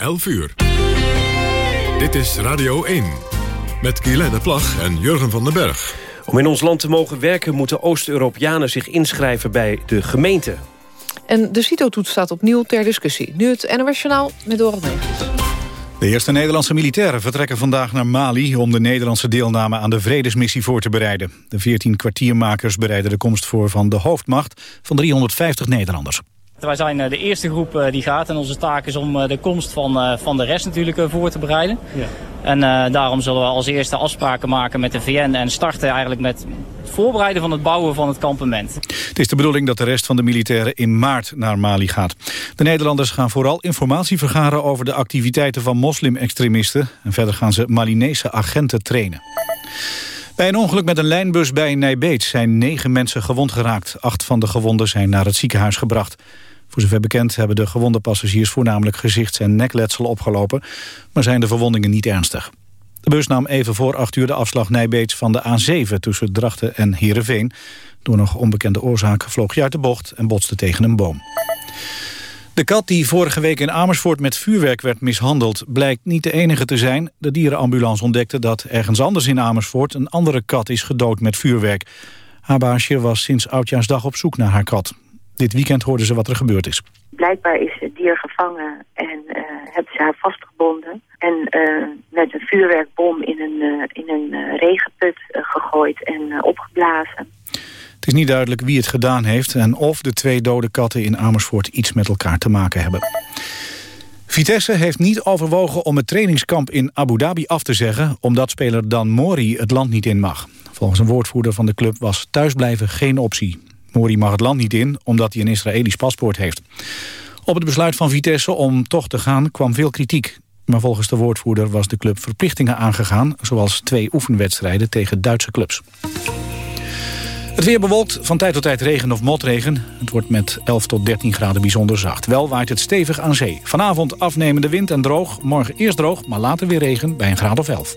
11 uur. Dit is Radio 1. Met Guylaine Plag en Jurgen van den Berg. Om in ons land te mogen werken moeten Oost-Europeanen zich inschrijven bij de gemeente. En de CITO-toets staat opnieuw ter discussie. Nu het NOS Journaal met Dorot. De eerste Nederlandse militairen vertrekken vandaag naar Mali... om de Nederlandse deelname aan de vredesmissie voor te bereiden. De 14 kwartiermakers bereiden de komst voor van de hoofdmacht... van 350 Nederlanders. Wij zijn eh, de eerste groep eh, die gaat en onze taak is om eh, de komst van, van de rest natuurlijk voor te bereiden. Ja. En daarom zullen we als eerste afspraken maken met de VN en starten eigenlijk met het voorbereiden van het bouwen van het kampement. Het is de bedoeling dat de rest van de militairen in maart naar Mali gaat. De Nederlanders gaan vooral informatie vergaren over de activiteiten van moslim-extremisten. En verder gaan ze Malinese agenten trainen. Bij een ongeluk met een lijnbus bij Nijbeet zijn negen mensen gewond geraakt. Acht van de gewonden zijn naar het ziekenhuis gebracht. Voor zover bekend hebben de gewonde passagiers voornamelijk gezichts- en nekletsel opgelopen, maar zijn de verwondingen niet ernstig. De bus nam even voor acht uur de afslag Nijbeets van de A7 tussen Drachten en Heerenveen. Door nog onbekende oorzaak vloog hij uit de bocht en botste tegen een boom. De kat die vorige week in Amersfoort met vuurwerk werd mishandeld... blijkt niet de enige te zijn. De dierenambulance ontdekte dat ergens anders in Amersfoort... een andere kat is gedood met vuurwerk. Haar baasje was sinds Oudjaarsdag op zoek naar haar kat. Dit weekend hoorden ze wat er gebeurd is. Blijkbaar is het dier gevangen en uh, hebben ze haar vastgebonden. En uh, met een vuurwerkbom in een, uh, in een regenput gegooid en opgeblazen. Het is niet duidelijk wie het gedaan heeft... en of de twee dode katten in Amersfoort iets met elkaar te maken hebben. Vitesse heeft niet overwogen om het trainingskamp in Abu Dhabi af te zeggen... omdat speler Dan Mori het land niet in mag. Volgens een woordvoerder van de club was thuisblijven geen optie. Mori mag het land niet in omdat hij een Israëlisch paspoort heeft. Op het besluit van Vitesse om toch te gaan kwam veel kritiek. Maar volgens de woordvoerder was de club verplichtingen aangegaan... zoals twee oefenwedstrijden tegen Duitse clubs. Het weer bewolkt, van tijd tot tijd regen of motregen. Het wordt met 11 tot 13 graden bijzonder zacht. Wel waait het stevig aan zee. Vanavond afnemende wind en droog. Morgen eerst droog, maar later weer regen bij een graad of 11.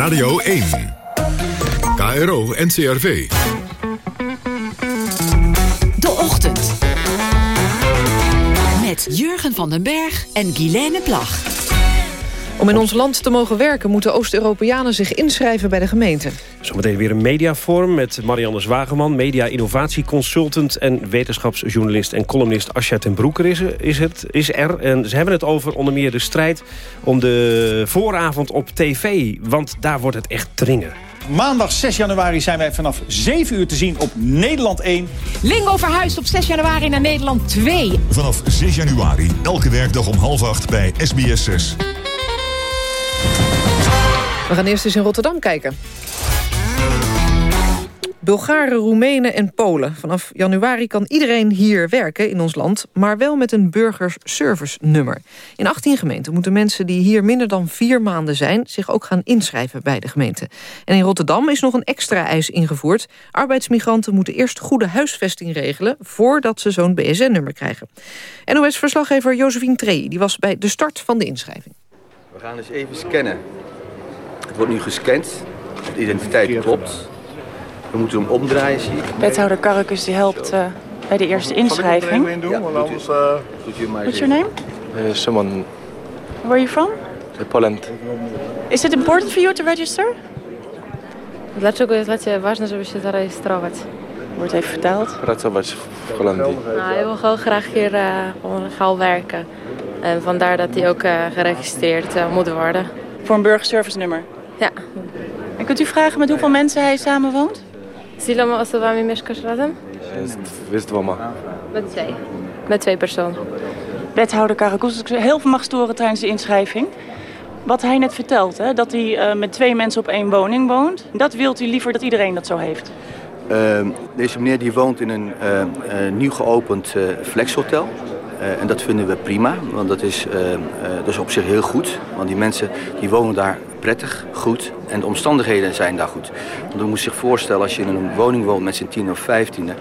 Radio 1. KRO NCRV. De Ochtend. Met Jurgen van den Berg en Guilaine Plag. Om in ons land te mogen werken moeten Oost-Europeanen zich inschrijven bij de gemeente. Zometeen weer een mediaforum met Marianne Zwageman... media-innovatieconsultant en wetenschapsjournalist en columnist Asja ten Broeker is, is, het, is er. En ze hebben het over onder meer de strijd om de vooravond op tv. Want daar wordt het echt dringen. Maandag 6 januari zijn wij vanaf 7 uur te zien op Nederland 1. Lingo verhuist op 6 januari naar Nederland 2. Vanaf 6 januari, elke werkdag om half acht bij SBS 6. We gaan eerst eens in Rotterdam kijken. Bulgaren, Roemenen en Polen. Vanaf januari kan iedereen hier werken in ons land... maar wel met een burgerservice-nummer. In 18 gemeenten moeten mensen die hier minder dan vier maanden zijn... zich ook gaan inschrijven bij de gemeente. En in Rotterdam is nog een extra eis ingevoerd. Arbeidsmigranten moeten eerst goede huisvesting regelen... voordat ze zo'n BSN-nummer krijgen. NOS-verslaggever Josephine Tree die was bij de start van de inschrijving. We gaan dus even scannen. Het wordt nu gescand. De identiteit klopt. We moeten hem omdraaien, zie ik. Wethouder Karrekus die helpt uh, bij de eerste inschrijving. Ja, doet u, doet u maar What's your name? Uh, someone. Where are you from? Poland. Is it important for you to register? Dlaczego jest dla Ciebie ważne, żeby się zarejestrować? Wordt even vertaald. Pracować w Holandii. Nou, hij wil gewoon graag hier uh, werken. En vandaar dat hij ook uh, geregistreerd uh, moet worden. Voor een burgerservice nummer? Ja. En kunt u vragen met hoeveel mensen hij samen woont? Z iloma osobami mieszkasz razem? Z dwoma. Met twee. Met twee personen. Wethouder Karakus, heel veel mag storen tijdens de inschrijving. Wat hij net vertelt, hè, dat hij uh, met twee mensen op één woning woont... dat wilt u liever dat iedereen dat zo heeft? Ehm, deze meneer die woont in een eh, eh, nieuw geopend uh, flexhotel. En dat vinden we prima, want dat is, dat is op zich heel goed. Want die mensen die wonen daar prettig, goed en de omstandigheden zijn daar goed. Want je moet zich voorstellen als je in een woning woont met z'n tien of vijftiende...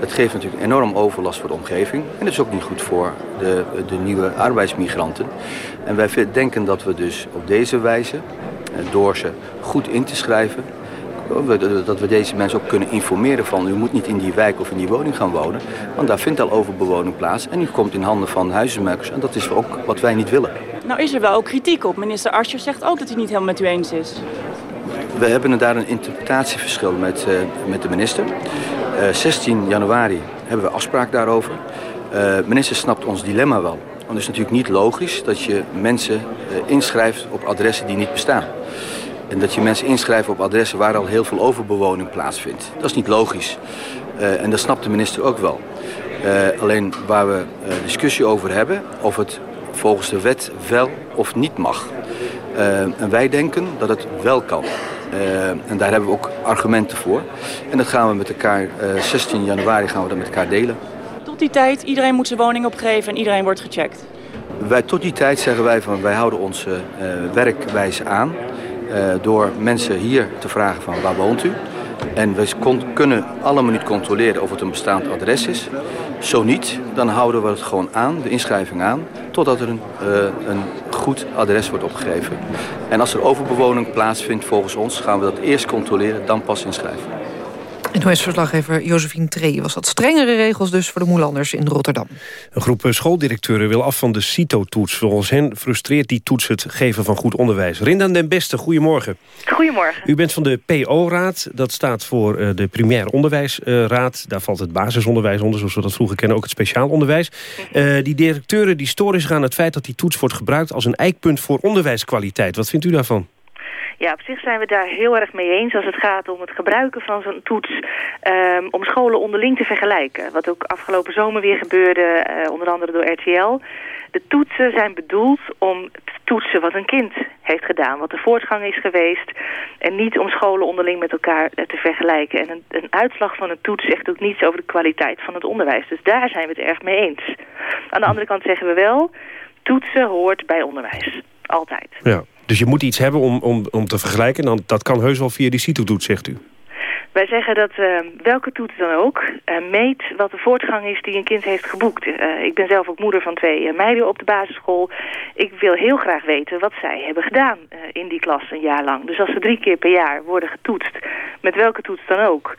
dat geeft natuurlijk enorm overlast voor de omgeving. En dat is ook niet goed voor de, de nieuwe arbeidsmigranten. En wij denken dat we dus op deze wijze, door ze goed in te schrijven dat we deze mensen ook kunnen informeren van... u moet niet in die wijk of in die woning gaan wonen. Want daar vindt al overbewoning plaats. En u komt in handen van huizenmakers. En dat is ook wat wij niet willen. Nou is er wel ook kritiek op. Minister Ascher zegt ook dat hij niet helemaal met u eens is. We hebben daar een interpretatieverschil met, uh, met de minister. Uh, eh, 16 januari hebben we afspraak daarover. Uh, minister snapt ons dilemma wel. Want het is natuurlijk niet logisch dat je mensen inschrijft op adressen die niet bestaan. En dat je mensen inschrijft op adressen waar al heel veel overbewoning plaatsvindt. Dat is niet logisch. Uh, en dat snapt de minister ook wel. Uh, alleen waar we uh, discussie over hebben, of het volgens de wet wel of niet mag. en wij denken dat het wel kan. en daar hebben we ook argumenten voor. En dat gaan we met elkaar, 16 januari gaan we dat met elkaar delen. Tot die tijd, iedereen moet zijn woning opgeven en iedereen wordt gecheckt? Wij, tot die tijd zeggen wij van wij houden onze werkwijze aan. Eh, door mensen hier te vragen van waar woont u. En we kunnen alle minuut controleren of het een bestaand adres is. Zo niet, dan houden we het gewoon aan, de inschrijving aan, totdat er een, uh, een goed adres wordt opgegeven. En als er overbewoning plaatsvindt volgens ons, gaan we dat eerst controleren, dan pas inschrijven. NOS-verslaggever Josephine Tree was dat strengere regels dus voor de Moelanders in Rotterdam. Een groep schooldirecteuren wil af van de CITO-toets. Volgens hen frustreert die toets het geven van goed onderwijs. Rindan den Beste, goedemorgen. Goedemorgen. U bent van de PO-raad, dat staat voor uh, de primair onderwijsraad. Daar valt het basisonderwijs onder, zoals we dat vroeger kennen, ook het speciaal onderwijs. Uh, die directeuren die storen zich aan het feit dat die toets wordt gebruikt als een eikpunt voor onderwijskwaliteit. Wat vindt u daarvan? Ja, op zich zijn we daar heel erg mee eens als het gaat om het gebruiken van zo'n toets um, om scholen onderling te vergelijken. Wat ook afgelopen zomer weer gebeurde, uh, onder andere door RTL. De toetsen zijn bedoeld om te toetsen wat een kind heeft gedaan, wat de voortgang is geweest. En niet om scholen onderling met elkaar uh, te vergelijken. En een, een, uitslag van een toets zegt ook niets over de kwaliteit van het onderwijs. Dus daar zijn we het erg mee eens. Aan de andere kant zeggen we wel, toetsen hoort bij onderwijs. Altijd. Ja. Dus je moet iets hebben om, om, om te vergelijken. Dan, dat kan heus wel via die CITO-toets, zegt u. Wij zeggen dat uh, welke toets dan ook uh, meet wat de voortgang is die een kind heeft geboekt. Uh, ik ben zelf ook moeder van twee meiden op de basisschool. Ik wil heel graag weten wat zij hebben gedaan in die klas een jaar lang. Dus als ze drie keer per jaar worden getoetst, met welke toets dan ook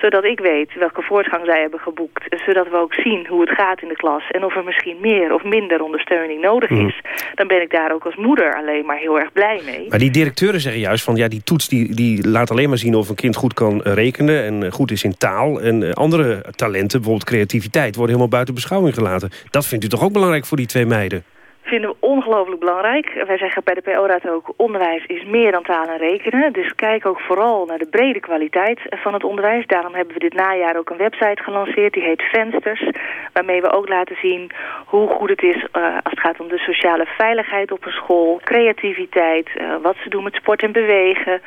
zodat ik weet welke voortgang zij hebben geboekt. Zodat we ook zien hoe het gaat in de klas. En of er misschien meer of minder ondersteuning nodig mhm. is. Dan ben ik daar ook als moeder alleen maar heel erg blij mee. Maar die directeuren zeggen juist van... ja, die toets die, die laat alleen maar zien of een kind goed kan rekenen... en goed is in taal. En eh, andere talenten, bijvoorbeeld creativiteit... worden helemaal buiten beschouwing gelaten. Dat vindt u toch ook belangrijk voor die twee meiden? vinden we ongelooflijk belangrijk. Wij zeggen bij de PO-raad ook, onderwijs is meer dan taal en rekenen. Dus kijk ook vooral naar de brede kwaliteit van het onderwijs. Daarom hebben we dit najaar ook een website gelanceerd, die heet Vensters. Waarmee we ook laten zien hoe goed het is uh, als het gaat om de sociale veiligheid op een school. Creativiteit, wat ze doen met sport en bewegen.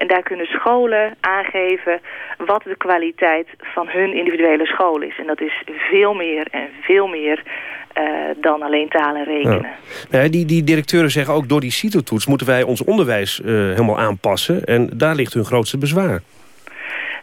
En daar kunnen scholen aangeven wat de kwaliteit van hun individuele school is. En dat is veel meer en veel meer uh, dan alleen taal en rekenen. Ja. die, die directeuren zeggen ook door die CITO-toets moeten wij ons onderwijs uh, helemaal aanpassen. En daar ligt hun grootste bezwaar.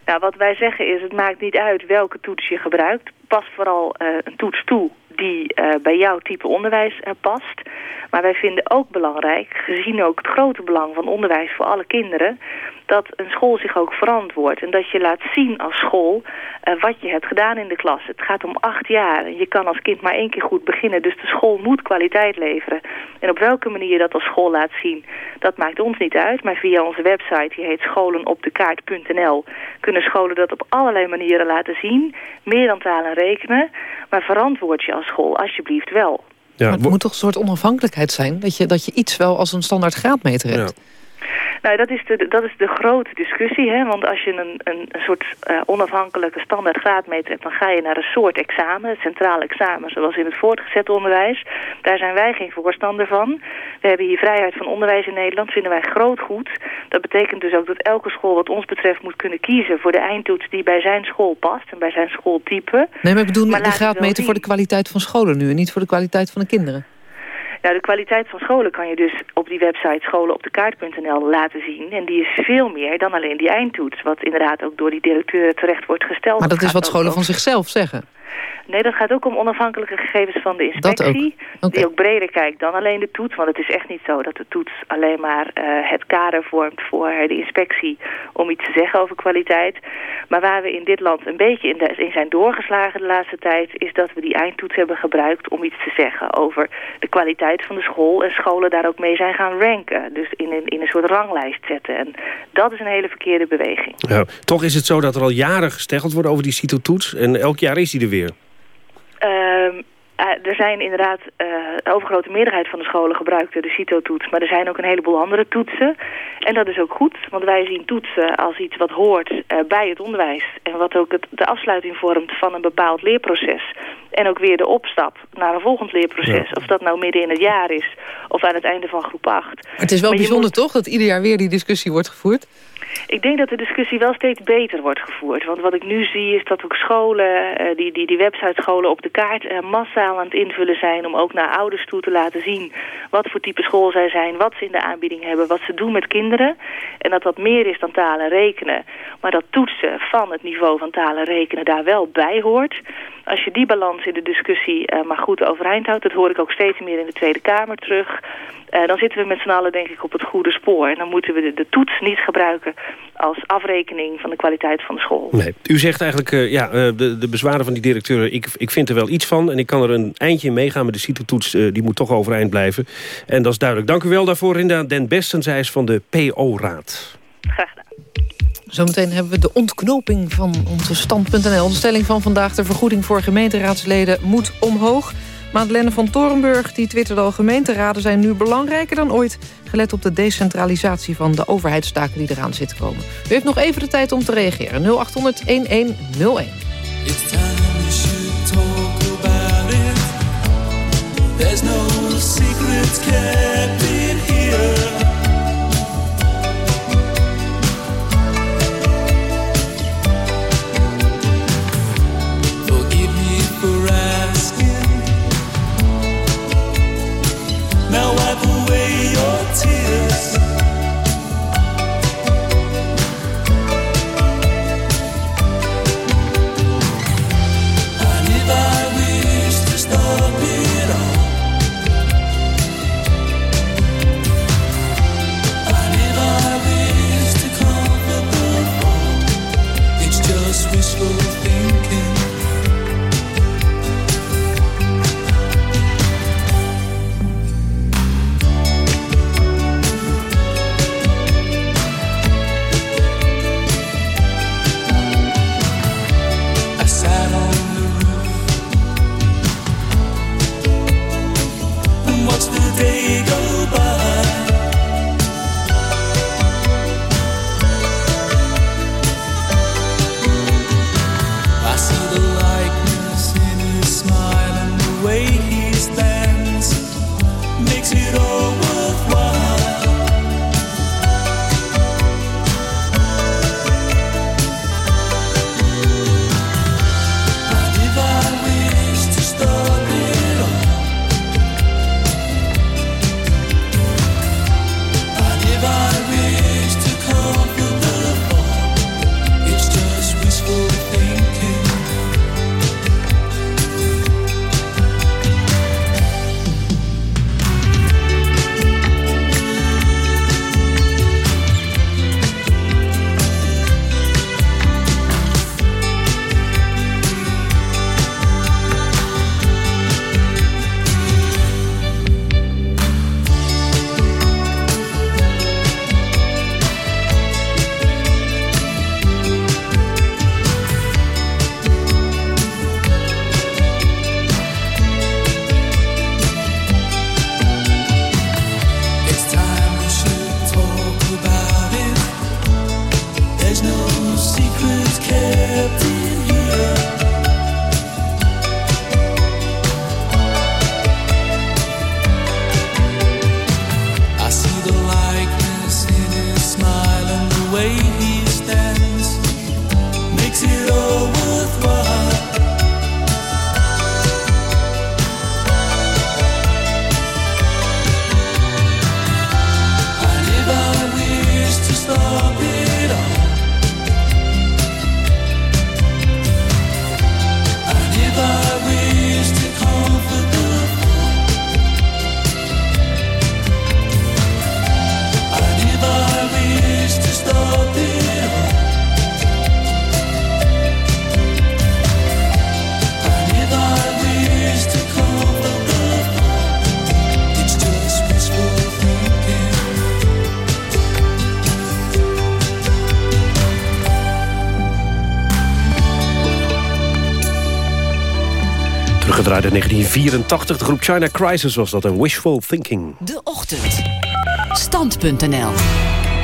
Nou, wat wij zeggen is, het maakt niet uit welke toets je gebruikt. Pas vooral uh, een toets toe die bij jouw type onderwijs past. Maar wij vinden ook belangrijk, gezien ook het grote belang van onderwijs voor alle kinderen dat een school zich ook verantwoordt. En dat je laat zien als school uh, wat je hebt gedaan in de klas. Het gaat om acht jaar. Je kan als kind maar één keer goed beginnen. Dus de school moet kwaliteit leveren. En op welke manier je dat als school laat zien, dat maakt ons niet uit. Maar via onze website, die heet scholenopdekaart.nl... kunnen scholen dat op allerlei manieren laten zien. Meer dan talen en rekenen. Maar verantwoord je als school alsjeblieft wel. Ja, maar het moet toch een soort onafhankelijkheid zijn? Dat je, dat je iets wel als een standaard graadmeter hebt? Ja. Nou, dat is de, dat is de grote discussie. Hè? Want als je een, een, een soort uh, onafhankelijke standaard graadmeter hebt... dan ga je naar een soort examen, het centraal examen... zoals in het voortgezet onderwijs. Daar zijn wij geen voorstander van. We hebben hier vrijheid van onderwijs in Nederland. vinden wij groot goed. Dat betekent dus ook dat elke school wat ons betreft moet kunnen kiezen... voor de eindtoets die bij zijn school past en bij zijn schooltype. Nee, maar ik bedoel maar de graadmeter voor de kwaliteit van scholen nu... en niet voor de kwaliteit van de kinderen. Nou, de kwaliteit van scholen kan je dus op die website scholenopdekaart.nl laten zien. En die is veel meer dan alleen die eindtoets. Wat inderdaad ook door die directeur terecht wordt gesteld. Maar dat is wat scholen van zichzelf zeggen. Nee, dat gaat ook om onafhankelijke gegevens van de inspectie. Ook. Die ook breder kijkt dan alleen de toets. Want het is echt niet zo dat de toets alleen maar uh, het kader vormt voor de inspectie om iets te zeggen over kwaliteit. Maar waar we in dit land een beetje in, de, in zijn doorgeslagen de laatste tijd... is dat we die eindtoets hebben gebruikt om iets te zeggen over de kwaliteit van de school. En scholen daar ook mee zijn gaan ranken. Dus in een, in een soort ranglijst zetten. En dat is een hele verkeerde beweging. Ja, toch is het zo dat er al jaren gesteggeld wordt over die CITO-toets. En elk jaar is die er weer. Um, er zijn inderdaad, de overgrote meerderheid van de scholen gebruikte de CITO-toets. Maar er zijn ook een heleboel andere toetsen. En dat is ook goed, want wij zien toetsen als iets wat hoort uh, bij het onderwijs. En wat ook het, de afsluiting vormt van een bepaald leerproces. En ook weer de opstap naar een volgend leerproces. Of dat nou midden in het jaar is of aan het einde van groep 8. het is wel bijzonder toch, dat ieder jaar weer die discussie wordt gevoerd? Ik denk dat de discussie wel steeds beter wordt gevoerd. Want wat ik nu zie is dat ook scholen, uh, die, die, die websitescholen op de kaart... Uh, massaal aan het invullen zijn om ook naar ouders toe te laten zien... wat voor type school zij zijn, wat ze in de aanbieding hebben... wat ze doen met kinderen. En dat dat meer is dan talen en rekenen. Maar dat toetsen van het niveau van talen en rekenen daar wel bij hoort... Als je die balans in de discussie uh, maar goed overeind houdt... dat hoor ik ook steeds meer in de Tweede Kamer terug... Uh, dan zitten we met z'n allen denk ik op het goede spoor. En dan moeten we de, de, toets niet gebruiken als afrekening van de kwaliteit van de school. Nee. U zegt eigenlijk, uh, ja, de, de bezwaren van die directeur, ik, ik vind er wel iets van. En ik kan er een eindje in meegaan, maar de CITO-toets die moet toch overeind blijven. En dat is duidelijk. Dank u wel daarvoor, Rinda Den Besten. Zij is van de PO-raad. Graag gedaan. Zometeen hebben we de ontknoping van onze stand.nl. De stelling van vandaag, de vergoeding voor gemeenteraadsleden moet omhoog. Madeleine van Torenburg die twitterde al... gemeenteraden zijn nu belangrijker dan ooit... gelet op de decentralisatie van de overheidstaken die eraan zitten komen. U heeft nog even de tijd om te reageren. 0800 1101. 1984, de groep China Crisis was dat een wishful thinking. De Ochtend. Stand.nl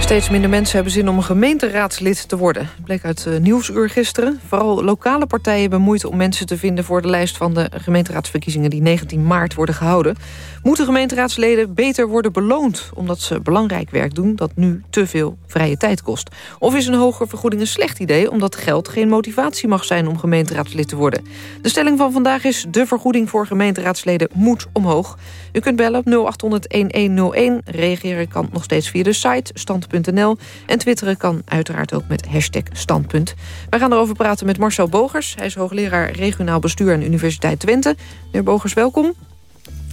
Steeds minder mensen hebben zin om een gemeenteraadslid te worden. Dat bleek uit uh, Nieuwsuur gisteren. Vooral lokale partijen hebben moeite om mensen te vinden... voor de lijst van de gemeenteraadsverkiezingen die 19 maart worden gehouden. Moeten gemeenteraadsleden beter worden beloond... omdat ze belangrijk werk doen dat nu te veel vrije tijd kost? Of is een hogere vergoeding een slecht idee... omdat geld geen motivatie mag zijn om gemeenteraadslid te worden? De stelling van vandaag is... de vergoeding voor gemeenteraadsleden moet omhoog. U kunt bellen op 0800-1101. Reageren kan nog steeds via de site stand.nl. En twitteren kan uiteraard ook met hashtag standpunt. Wij gaan erover praten met Marcel Bogers. Hij is hoogleraar regionaal bestuur aan de Universiteit Twente. Meneer Bogers, welkom.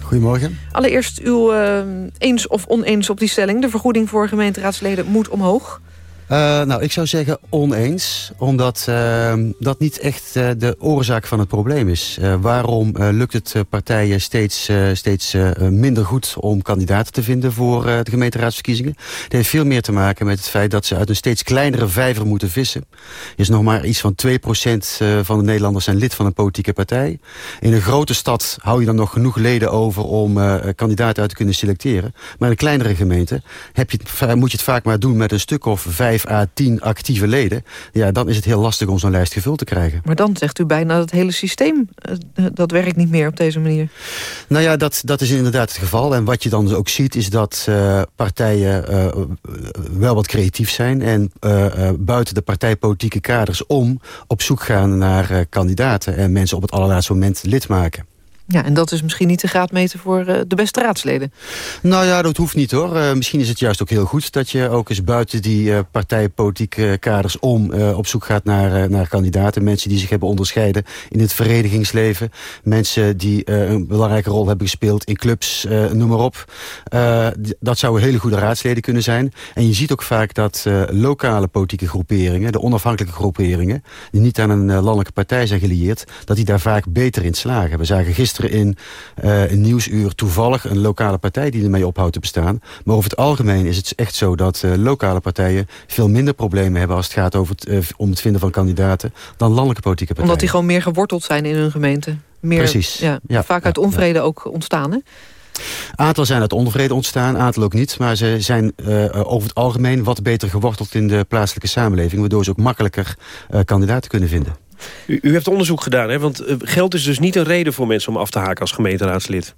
Goedemorgen. Allereerst uw uh, eens of oneens op die stelling. De vergoeding voor gemeenteraadsleden moet omhoog. Uh, nou, ik zou zeggen oneens, omdat uh, dat niet echt uh, de oorzaak van het probleem is. waarom lukt het partijen steeds, steeds minder goed om kandidaten te vinden voor de gemeenteraadsverkiezingen? Het heeft veel meer te maken met het feit dat ze uit een steeds kleinere vijver moeten vissen. Er is nog maar iets van 2% van de Nederlanders zijn lid van een politieke partij. In een grote stad hou je dan nog genoeg leden over om kandidaten uit te kunnen selecteren. Maar in een kleinere gemeente heb je moet je het vaak maar doen met een stuk of vijf 5 à 10 actieve leden... ja, dan is het heel lastig om zo'n lijst gevuld te krijgen. Maar dan zegt u bijna dat het hele systeem... Uh, dat werkt niet meer op deze manier. Nou ja, dat, dat is inderdaad het geval. En wat je dan ook ziet is dat uh, partijen uh, wel wat creatief zijn... en buiten de partijpolitieke kaders om op zoek gaan naar kandidaten... en mensen op het allerlaatste moment lid maken. Ja, en dat is misschien niet de graadmeter voor uh, de beste raadsleden. Nou ja, dat hoeft niet hoor. Uh, misschien is het juist ook heel goed dat je ook eens buiten die uh, partijpolitieke kaders om op zoek gaat naar, naar kandidaten. Mensen die zich hebben onderscheiden in het verenigingsleven. Mensen die een belangrijke rol hebben gespeeld in clubs, noem maar op. dat zouden hele goede raadsleden kunnen zijn. En je ziet ook vaak dat lokale politieke groeperingen, de onafhankelijke groeperingen, die niet aan een landelijke partij zijn gelieerd, dat die daar vaak beter in slagen. We zagen gisteren in uh, een nieuwsuur toevallig een lokale partij die ermee ophoudt te bestaan. Maar over het algemeen is het echt zo dat uh, lokale partijen veel minder problemen hebben als het gaat over het, uh, om het vinden van kandidaten dan landelijke politieke partijen. Omdat die gewoon meer geworteld zijn in hun gemeente. Meer, Precies. Ja, ja vaak uit onvrede ja. ook ontstaan, hè? Aantal zijn uit onvrede ontstaan, aantal ook niet. Maar ze zijn uh, over het algemeen wat beter geworteld in de plaatselijke samenleving. Waardoor ze ook makkelijker uh, kandidaten kunnen vinden. U, u heeft onderzoek gedaan, hè? want uh, geld is dus niet een reden voor mensen om af te haken als gemeenteraadslid.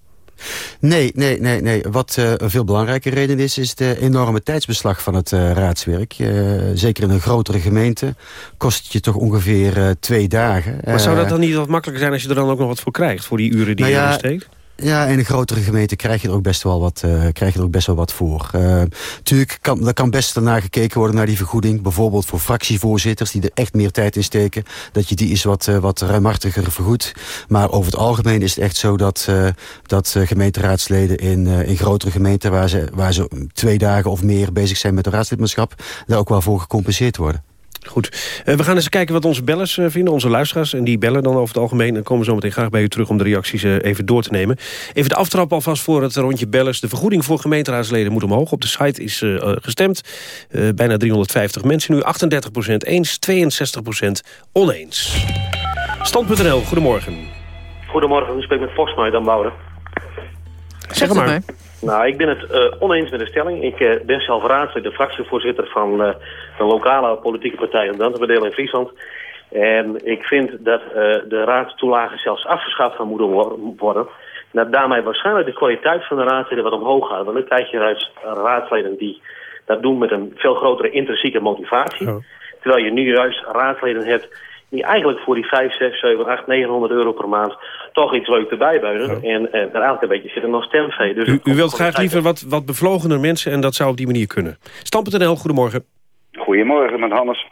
Nee, nee, nee, nee. Wat uh, een veel belangrijke reden is, is de enorme tijdsbeslag van het uh, raadswerk. Uh, zeker in een grotere gemeente kost het je toch ongeveer twee dagen. Maar zou dat dan niet wat makkelijker zijn als je er dan ook nog wat voor krijgt, voor die uren die nou ja, je steekt? Ja, in een grotere gemeente krijg je er ook best wel wat, uh, krijg je er ook best wel wat voor. Uh, tuurlijk kan, er kan best daarna gekeken worden naar die vergoeding. Bijvoorbeeld voor fractievoorzitters die er echt meer tijd in steken. Dat je die is wat, uh, wat ruimhartiger vergoedt. Maar over het algemeen is het echt zo dat, dat gemeenteraadsleden in, in grotere gemeenten... Waar ze, waar ze twee dagen of meer bezig zijn met een raadslidmaatschap... daar ook wel voor gecompenseerd worden. Goed. Uh, we gaan eens kijken wat onze bellers uh, vinden, onze luisteraars. En die bellen dan over het algemeen. En komen zo meteen graag bij u terug om de reacties uh, even door te nemen. Even de aftrap alvast voor het rondje bellers. De vergoeding voor gemeenteraadsleden moet omhoog. Op de site is gestemd. bijna 350 mensen nu. 38% eens, 62% oneens. Stand.nl, goedemorgen. Goedemorgen, u spreekt met Volksmij dan Bouwen. Zeg maar. Nou, ik ben het uh, oneens met de stelling. Ik uh, ben zelf raadslid, de fractievoorzitter van uh, de lokale politieke partij in Dantenbedeel in Friesland. En ik vind dat de raadstoelagen zelfs afgeschaft gaan moeten worden. Dat daarmee waarschijnlijk de kwaliteit van de raadsleden wat omhoog gaat. Want dan krijg je juist raadsleden die dat doen met een veel grotere intrinsieke motivatie. Oh. Terwijl je nu juist raadsleden hebt die eigenlijk voor die 5, 6, 7, 8, 900 euro per maand toch iets leuk erbij beunen. En, en daar eigenlijk een beetje zit er nog stemvee. Dus u, u wilt graag liever wat, wat bevlogener mensen en dat zou op die manier kunnen. Stam.nl, goedemorgen. Goedemorgen, met Hannes.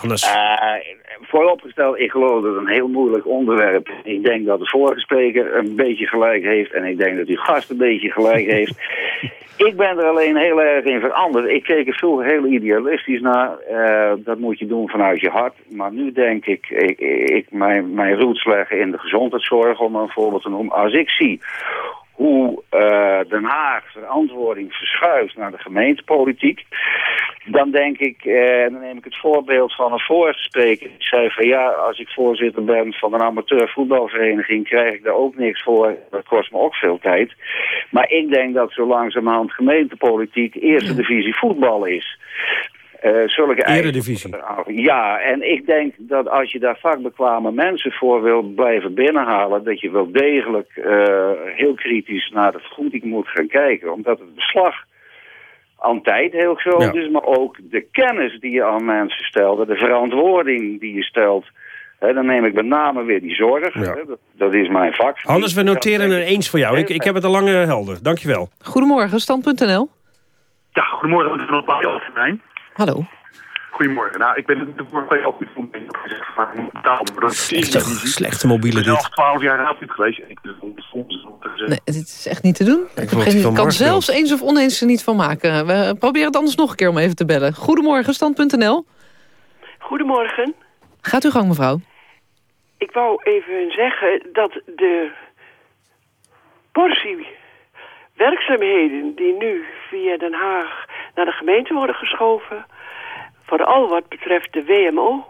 Hannes. Uh, vooropgesteld, ik geloof dat het een heel moeilijk onderwerp Ik denk dat de vorige spreker een beetje gelijk heeft. En ik denk dat uw gast een beetje gelijk heeft. ik ben er alleen heel erg in veranderd. Ik keek er vroeger heel idealistisch naar. Uh, dat moet je doen vanuit je hart. Maar nu denk ik, ik, ik mijn, mijn roots leggen in de gezondheidszorg, om een voorbeeld te noemen. Als ik zie hoe uh, Den Haag verantwoording verschuift naar de gemeentepolitiek, dan denk ik, eh, en dan neem ik het voorbeeld van een vorige spreker. Die zei van ja, als ik voorzitter ben van een amateur voetbalvereniging, krijg ik daar ook niks voor. Dat kost me ook veel tijd. Maar ik denk dat zo langzamerhand gemeentepolitiek eerste divisie voetbal is. Uh, zulke Eredivisie. Ja, en ik denk dat als je daar vakbekwame mensen voor wil blijven binnenhalen... dat je wel degelijk uh, heel kritisch naar de vergoeding moet gaan kijken. Omdat het beslag aan tijd heel groot is, maar ook de kennis die je aan mensen stelt... de verantwoording die je stelt... He, dan neem ik met name weer die zorg. Ja. dat, dat, is mijn vak. Anders, we noteren er eens voor jou. Ik, ik heb het al lang uh, helder. Dankjewel. Goedemorgen, stand.nl. Ja, goedemorgen. Hallo. Goedemorgen. Nou, ik ben het de vorige week ook goed van taal. Slechte, slechte mobiele dit. Ik ben 12 jaar raadlid geweest. En ik nee, dit is echt niet te doen. Ik, ik kan zelfs eens of oneens er niet van maken. We proberen het anders nog een keer om even te bellen. Goedemorgen, stand.nl. Goedemorgen. Gaat uw gang, mevrouw. Ik wou even zeggen dat de portie werkzaamheden die nu via Den Haag naar de gemeente worden geschoven... vooral wat betreft de WMO...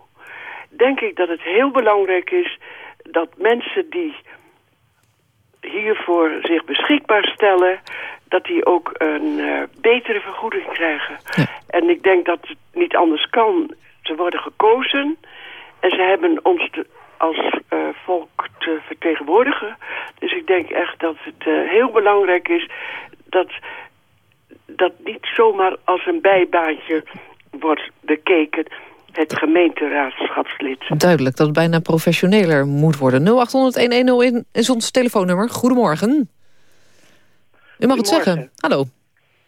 denk ik dat het heel belangrijk is dat mensen die hiervoor zich beschikbaar stellen... dat die ook een uh, betere vergoeding krijgen. En ik denk dat het niet anders kan. Ze worden gekozen en ze hebben ons te, als uh, volk te vertegenwoordigen. Dus ik denk echt dat het uh, heel belangrijk is dat dat niet zomaar als een bijbaantje wordt bekeken het gemeenteraadschapslid. Duidelijk, dat het bijna professioneler moet worden. 0800-1101 is ons telefoonnummer. Goedemorgen. U mag het zeggen. Hallo.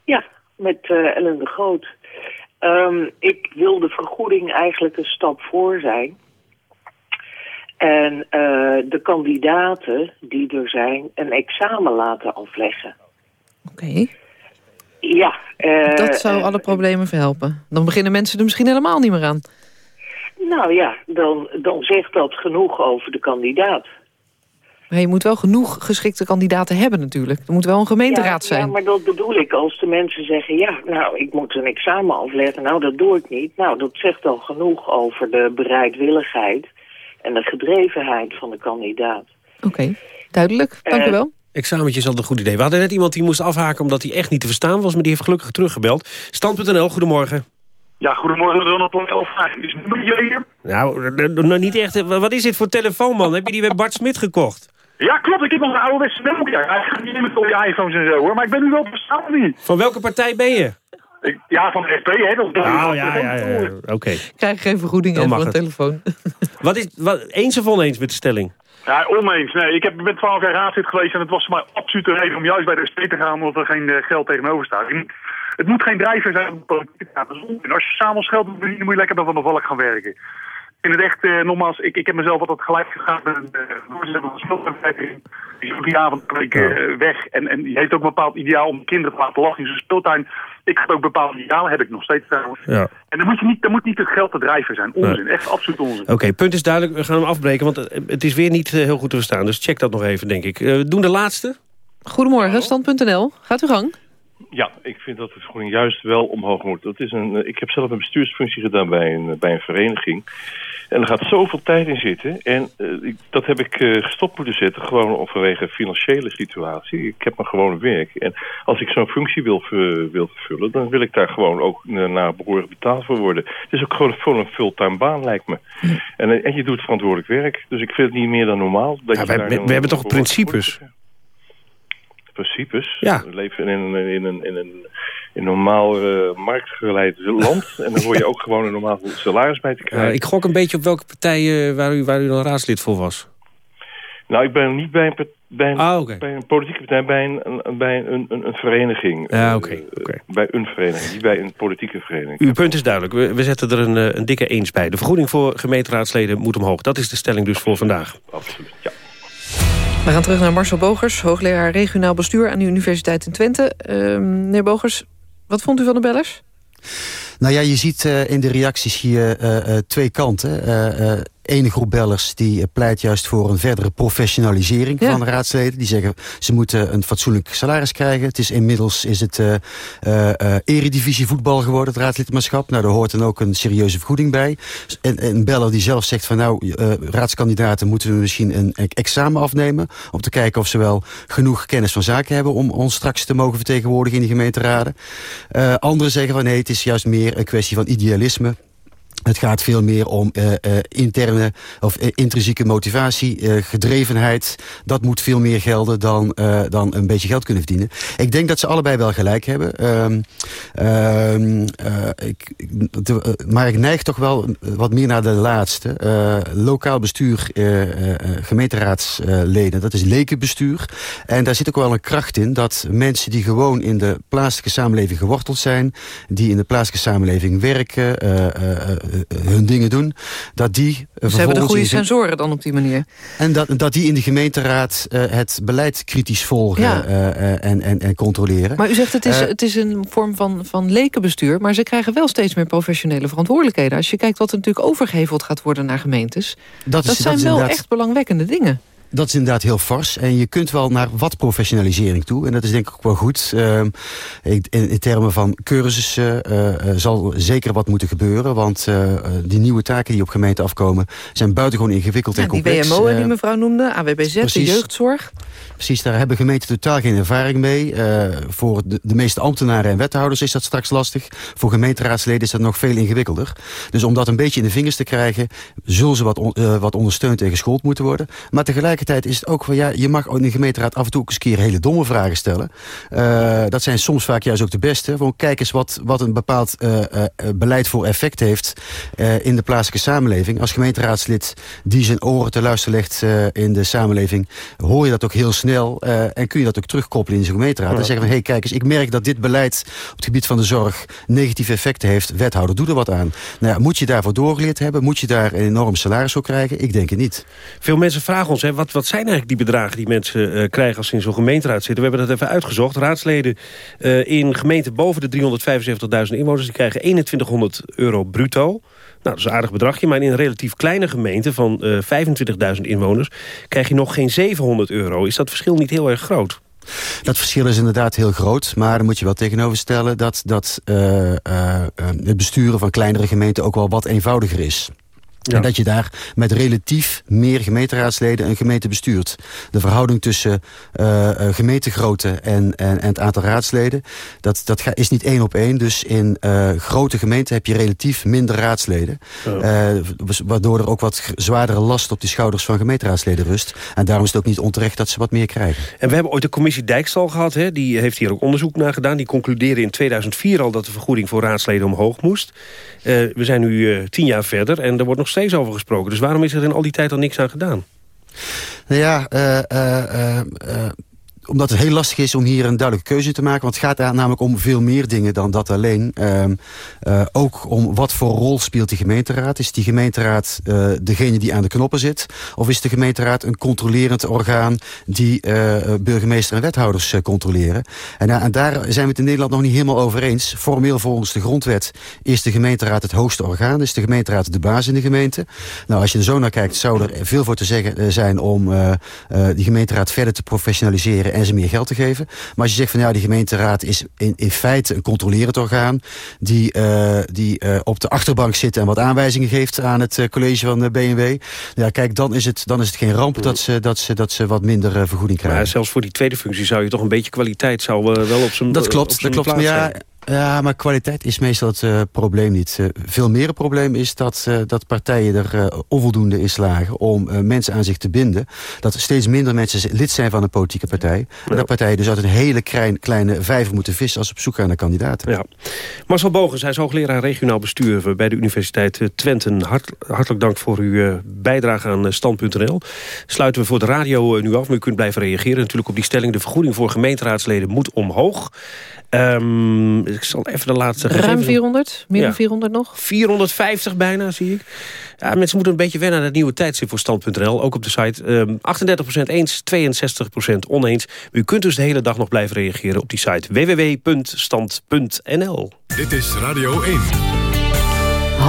Ja, met uh, Ellen de Groot. Um, ik wil de vergoeding eigenlijk een stap voor zijn. En uh, de kandidaten die er zijn een examen laten afleggen. Oké. Ja. Uh, dat zou alle problemen verhelpen. Dan beginnen mensen er misschien helemaal niet meer aan. Nou ja, dan, dan zegt dat genoeg over de kandidaat. Maar je moet wel genoeg geschikte kandidaten hebben natuurlijk. Er moet wel een gemeenteraad zijn. Ja, maar dat bedoel ik. Als de mensen zeggen, ja, nou, ik moet een examen afleggen. Nou, dat doe ik niet. Nou, dat zegt al genoeg over de bereidwilligheid... en de gedrevenheid van de kandidaat. Oké, duidelijk. Dank u wel. Examentje is altijd een goed idee. We hadden net iemand die moest afhaken omdat hij echt niet te verstaan was... maar die heeft gelukkig teruggebeld. Stand.nl, goedemorgen. Ja, goedemorgen Ronald. Is nummer hier? Nou, nog niet echt. Wat is dit voor telefoon, man? heb je die bij Bart Smit gekocht? Ja, klopt. Ik heb nog een ouderwetse Nokia. Hij gaat niet met al die iPhones en zo, hoor. Maar ik ben nu wel verstaan niet. Van welke partij ben je? Ik, ja, van de SP, hè. Dat is oh, ja, ja, ja. Oké. Okay. Krijg geen vergoeding voor een telefoon. wat is, wat, eens of oneens met de stelling? Ja, oneens. Nee, ik heb, ben 12 jaar raadslid geweest en het was voor mij absoluut een reden om juist bij de SP te gaan, omdat er geen uh, geld tegenover staat. Het moet geen drijver zijn om de politiek te gaan. En als je s'avonds geld moet verdienen, moet je lekker bij Van de Valk gaan werken. In het echt, uh, nogmaals, ik, ik heb mezelf altijd gelijk gegaan met een uh, voorzitter van de speeltuinvereniging. Die is ook die avond week, uh, weg. En, en die heeft ook een bepaald ideaal om kinderen te laten lachen in zijn speeltuin. Ik heb ook bepaalde idealen, heb ik nog steeds trouwens. Ja. En dan moet, je niet, dan moet niet het geld te drijven zijn. Onzin, nee. echt absoluut onzin. Oké, punt is duidelijk. We gaan hem afbreken, want het is weer niet heel goed te verstaan. Dus check dat nog even, denk ik. doen de laatste. Goedemorgen, stand.nl. Gaat uw gang. Ja, ik vind dat de vergoeding juist wel omhoog moet. Dat is een, ik heb zelf een bestuursfunctie gedaan bij een, bij een vereniging. En er gaat zoveel tijd in zitten. En uh, ik, dat heb ik uh, gestopt moeten zetten, gewoon vanwege financiële situatie. Ik heb maar gewoon werk. En als ik zo'n functie wil, wil vervullen, dan wil ik daar gewoon ook naar behoorlijk betaald voor worden. Het is ook gewoon voor een fulltime baan, lijkt me. En, en je doet verantwoordelijk werk. Dus ik vind het niet meer dan normaal. Dat ja, we, we, we hebben toch principes? Principes. Ja. We leven in een, in een, in een, in normaal uh, marktgeleid land. en dan hoor je ook gewoon een normaal salaris bij te krijgen. Ik gok een beetje op welke partij uh, waar, u, waar u dan raadslid voor was. Nou, ik ben niet bij een, bij een, ah, okay. bij een politieke partij, bij een, bij een, een, een vereniging. Ja, oké. Okay, okay. Bij een vereniging, niet bij een politieke vereniging. Uw punt is duidelijk. We, we zetten er een, een dikke eens bij. De vergoeding voor gemeenteraadsleden moet omhoog. Dat is de stelling dus voor vandaag. Absoluut, ja. We gaan terug naar Marcel Bogers, hoogleraar regionaal bestuur aan de Universiteit in Twente. Uh, meneer Bogers, wat vond u van de bellers? Nou ja, je ziet uh, in de reacties hier uh, uh, twee kanten. Ene groep bellers die pleit juist voor een verdere professionalisering van raadsleden. Die zeggen ze moeten een fatsoenlijk salaris krijgen. Het is inmiddels is het uh, uh, eredivisie voetbal geworden, het raadslidmaatschap. Nou, daar hoort dan ook een serieuze vergoeding bij. En een beller die zelf zegt van nou, raadskandidaten moeten we misschien een examen afnemen. Om te kijken of ze wel genoeg kennis van zaken hebben om ons straks te mogen vertegenwoordigen in de gemeenteraden. anderen zeggen van nee, het is juist meer een kwestie van idealisme. Het gaat veel meer om uh, uh, interne of uh, intrinsieke motivatie, gedrevenheid. Dat moet veel meer gelden dan, dan een beetje geld kunnen verdienen. Ik denk dat ze allebei wel gelijk hebben. Um, ik, de, maar ik neig toch wel wat meer naar de laatste. lokaal bestuur, gemeenteraadsleden, dat is lekenbestuur. En daar zit ook wel een kracht in dat mensen die gewoon in de plaatselijke samenleving geworteld zijn... die in de plaatselijke samenleving werken eh, hun dingen doen, dat die... Ze hebben de goede sensoren dan op die manier. En dat, dat die in de gemeenteraad uh, het beleid kritisch volgen ja. en, en, en controleren. Maar u zegt het is, het is een vorm van, van lekenbestuur... maar ze krijgen wel steeds meer professionele verantwoordelijkheden. Als je kijkt wat er natuurlijk overgeheveld gaat worden naar gemeentes... dat, is, zijn dat wel echt belangwekkende dingen. Dat is inderdaad heel fors. En je kunt wel naar wat professionalisering toe. En dat is denk ik ook wel goed. Uh, in, in, termen van cursussen uh, zal zeker wat moeten gebeuren. Want uh, die nieuwe taken die op gemeente afkomen... zijn buitengewoon ingewikkeld ja, en complex. Die WMO die mevrouw noemde, AWBZ, precies, de jeugdzorg. Precies, daar hebben gemeenten totaal geen ervaring mee. voor de, de, meeste ambtenaren en wethouders is dat straks lastig. Voor gemeenteraadsleden is dat nog veel ingewikkelder. Dus om dat een beetje in de vingers te krijgen... zullen ze wat, on, wat ondersteund en geschoold moeten worden. Maar tegelijk tegelijkertijd is het ook van... ja, je mag ook in de gemeenteraad af en toe ook eens een keer hele domme vragen stellen. Uh, dat zijn soms vaak juist ook de beste. Gewoon kijk eens wat, wat een bepaald uh, uh, beleid voor effect heeft... in de plaatselijke samenleving. Als gemeenteraadslid die zijn oren te luisteren legt in de samenleving... hoor je dat ook heel snel en kun je dat ook terugkoppelen in zijn gemeenteraad. Ja. En zeggen van, hé hey, kijk eens, ik merk dat dit beleid... op het gebied van de zorg negatieve effecten heeft. Wethouder, doe er wat aan. Nou ja, moet je daarvoor doorgeleerd hebben? Moet je daar een enorm salaris voor krijgen? Ik denk het niet. Veel mensen vragen ons, hè, wat wat, zijn eigenlijk die bedragen die mensen uh, krijgen als ze in zo'n gemeenteraad zitten? We hebben dat even uitgezocht. Raadsleden uh, in gemeenten boven de 375.000 inwoners... die krijgen 2100 euro bruto. Nou, dat is een aardig bedragje. Maar in een relatief kleine gemeente van uh, eh, 25.000 inwoners... krijg je nog geen 700 euro. Is dat verschil niet heel erg groot? Dat verschil is inderdaad heel groot. Maar dan moet je wel tegenover stellen... dat, dat het besturen van kleinere gemeenten ook wel wat eenvoudiger is. Ja. En dat je daar met relatief meer gemeenteraadsleden een gemeente bestuurt. De verhouding tussen uh, gemeentegrootte en, en, en, het aantal raadsleden... dat, dat is niet één op één. Dus in uh, grote gemeenten heb je relatief minder raadsleden. Ja. waardoor er ook wat zwaardere last op de schouders van gemeenteraadsleden rust. En daarom is het ook niet onterecht dat ze wat meer krijgen. En we hebben ooit de commissie Dijkstal gehad. Hè? Die heeft hier ook onderzoek naar gedaan. Die concludeerde in 2004 al dat de vergoeding voor raadsleden omhoog moest. we zijn nu tien jaar verder en er wordt nog steeds over gesproken. Dus waarom is er in al die tijd al niks aan gedaan? Nou ja, uh, omdat het heel lastig is om hier een duidelijke keuze te maken. Want het gaat daar namelijk om veel meer dingen dan dat alleen. Uh, uh, ook om wat voor rol speelt die gemeenteraad. Is die gemeenteraad uh, degene die aan de knoppen zit? Of is de gemeenteraad een controlerend orgaan... die uh, burgemeester en wethouders controleren? En, daar zijn we het in Nederland nog niet helemaal over eens. Formeel volgens de grondwet is de gemeenteraad het hoogste orgaan. Is de gemeenteraad de baas in de gemeente. Nou, als je er zo naar kijkt, zou er veel voor te zeggen zijn... om die gemeenteraad verder te professionaliseren en ze meer geld te geven. Maar als je zegt van ja, die gemeenteraad is in, in feite een controlerend orgaan... die, uh, die uh, op de achterbank zit en wat aanwijzingen geeft aan het uh, college van de BMW. Ja, kijk, dan is het, dan is het geen ramp dat ze, dat ze, dat ze wat minder vergoeding krijgen. Maar zelfs voor die tweede functie zou je toch een beetje kwaliteit zou, wel op zijn Dat klopt, dat klopt. Maar ja, ja, maar kwaliteit is meestal het uh, probleem niet. Uh, veel meer het probleem is dat, uh, dat partijen er onvoldoende in slagen... om mensen aan zich te binden. Dat steeds minder mensen lid zijn van een politieke partij. En dat partijen dus uit een hele klein, kleine vijver moeten vissen... als ze op zoek gaan naar kandidaten. Ja. Marcel Bogens, hij is hoogleraar regionaal bestuur... bij de Universiteit Twente. Hart, hartelijk dank voor uw bijdrage aan Stand.nl. Sluiten we voor de radio nu af, maar u kunt blijven reageren... natuurlijk op die stelling. De vergoeding voor gemeenteraadsleden moet omhoog. Um, ik zal even de laatste Ruim 400? Meer dan 400 nog? 450 bijna, zie ik. Ja, mensen moeten een beetje wennen aan het nieuwe tijdstip voor stand.nl. Ook op de site. Um, ehm, 38% eens, 62% oneens. U kunt dus de hele dag nog blijven reageren op die site www.stand.nl. Dit is Radio 1.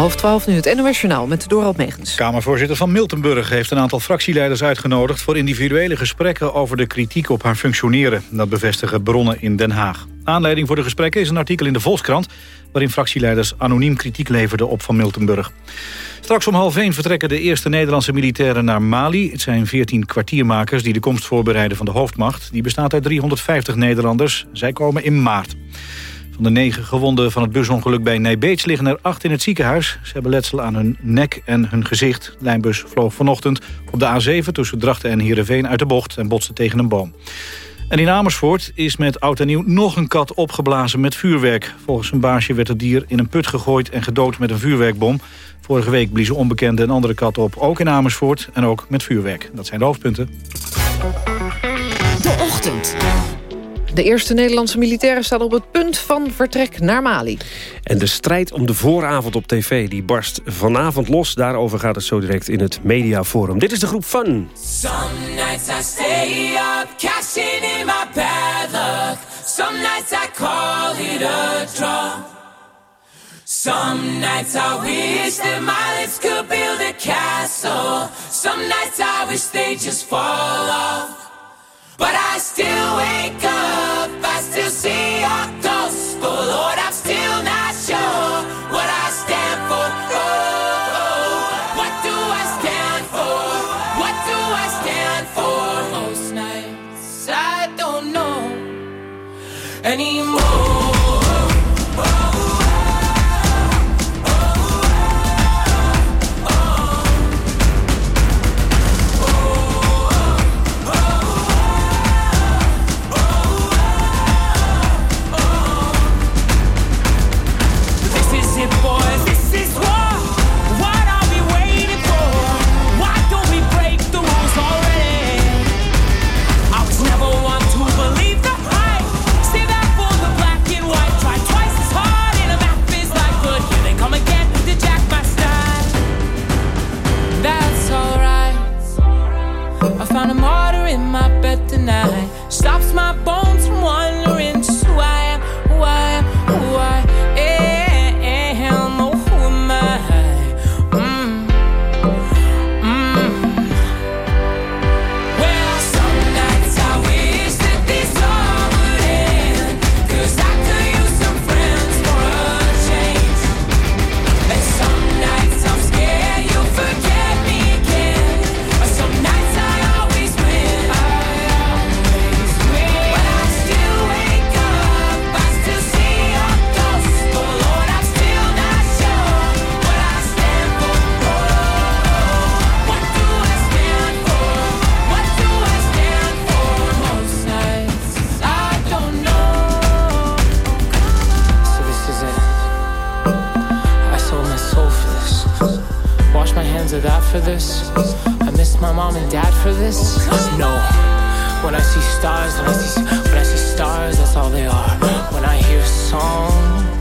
Half twaalf nu het NOS Journaal met Dorald Megens. Kamervoorzitter van Miltenburg heeft een aantal fractieleiders uitgenodigd... voor individuele gesprekken over de kritiek op haar functioneren. Dat bevestigen bronnen in Den Haag. Aanleiding voor de gesprekken is een artikel in de Volkskrant... waarin fractieleiders anoniem kritiek leverden op Van Miltenburg. Straks om half één vertrekken de eerste Nederlandse militairen naar Mali. Het zijn 14 kwartiermakers die de komst voorbereiden van de hoofdmacht. Die bestaat uit 350 Nederlanders. Zij komen in maart. Van de negen gewonden van het busongeluk bij Nijbeets liggen er acht in het ziekenhuis. Ze hebben letsel aan hun nek en hun gezicht. De lijnbus vloog vanochtend op de A7 tussen Drachten en Heerenveen uit de bocht... en botste tegen een boom. En in Amersfoort is met oud en nieuw nog een kat opgeblazen met vuurwerk. Volgens een baasje werd het dier in een put gegooid en gedood met een vuurwerkbom. Vorige week bliezen onbekende een andere kat op, ook in Amersfoort en ook met vuurwerk. Dat zijn de hoofdpunten. De ochtend. De eerste Nederlandse militairen staan op het punt van vertrek naar Mali. En de strijd om de vooravond op tv die barst vanavond los. Daarover gaat het zo direct in het Mediaforum. Dit is de groep Fun. Some nights I stay up, cashing in my bad luck. Some nights I call it a draw. Some nights I wish that my lips could build a castle. Some nights I wish they just fall off. But I still wake up, I still see your ghost. But Lord, I'm still not When I see stars, when I see when I see stars, that's all they are. When I hear songs, They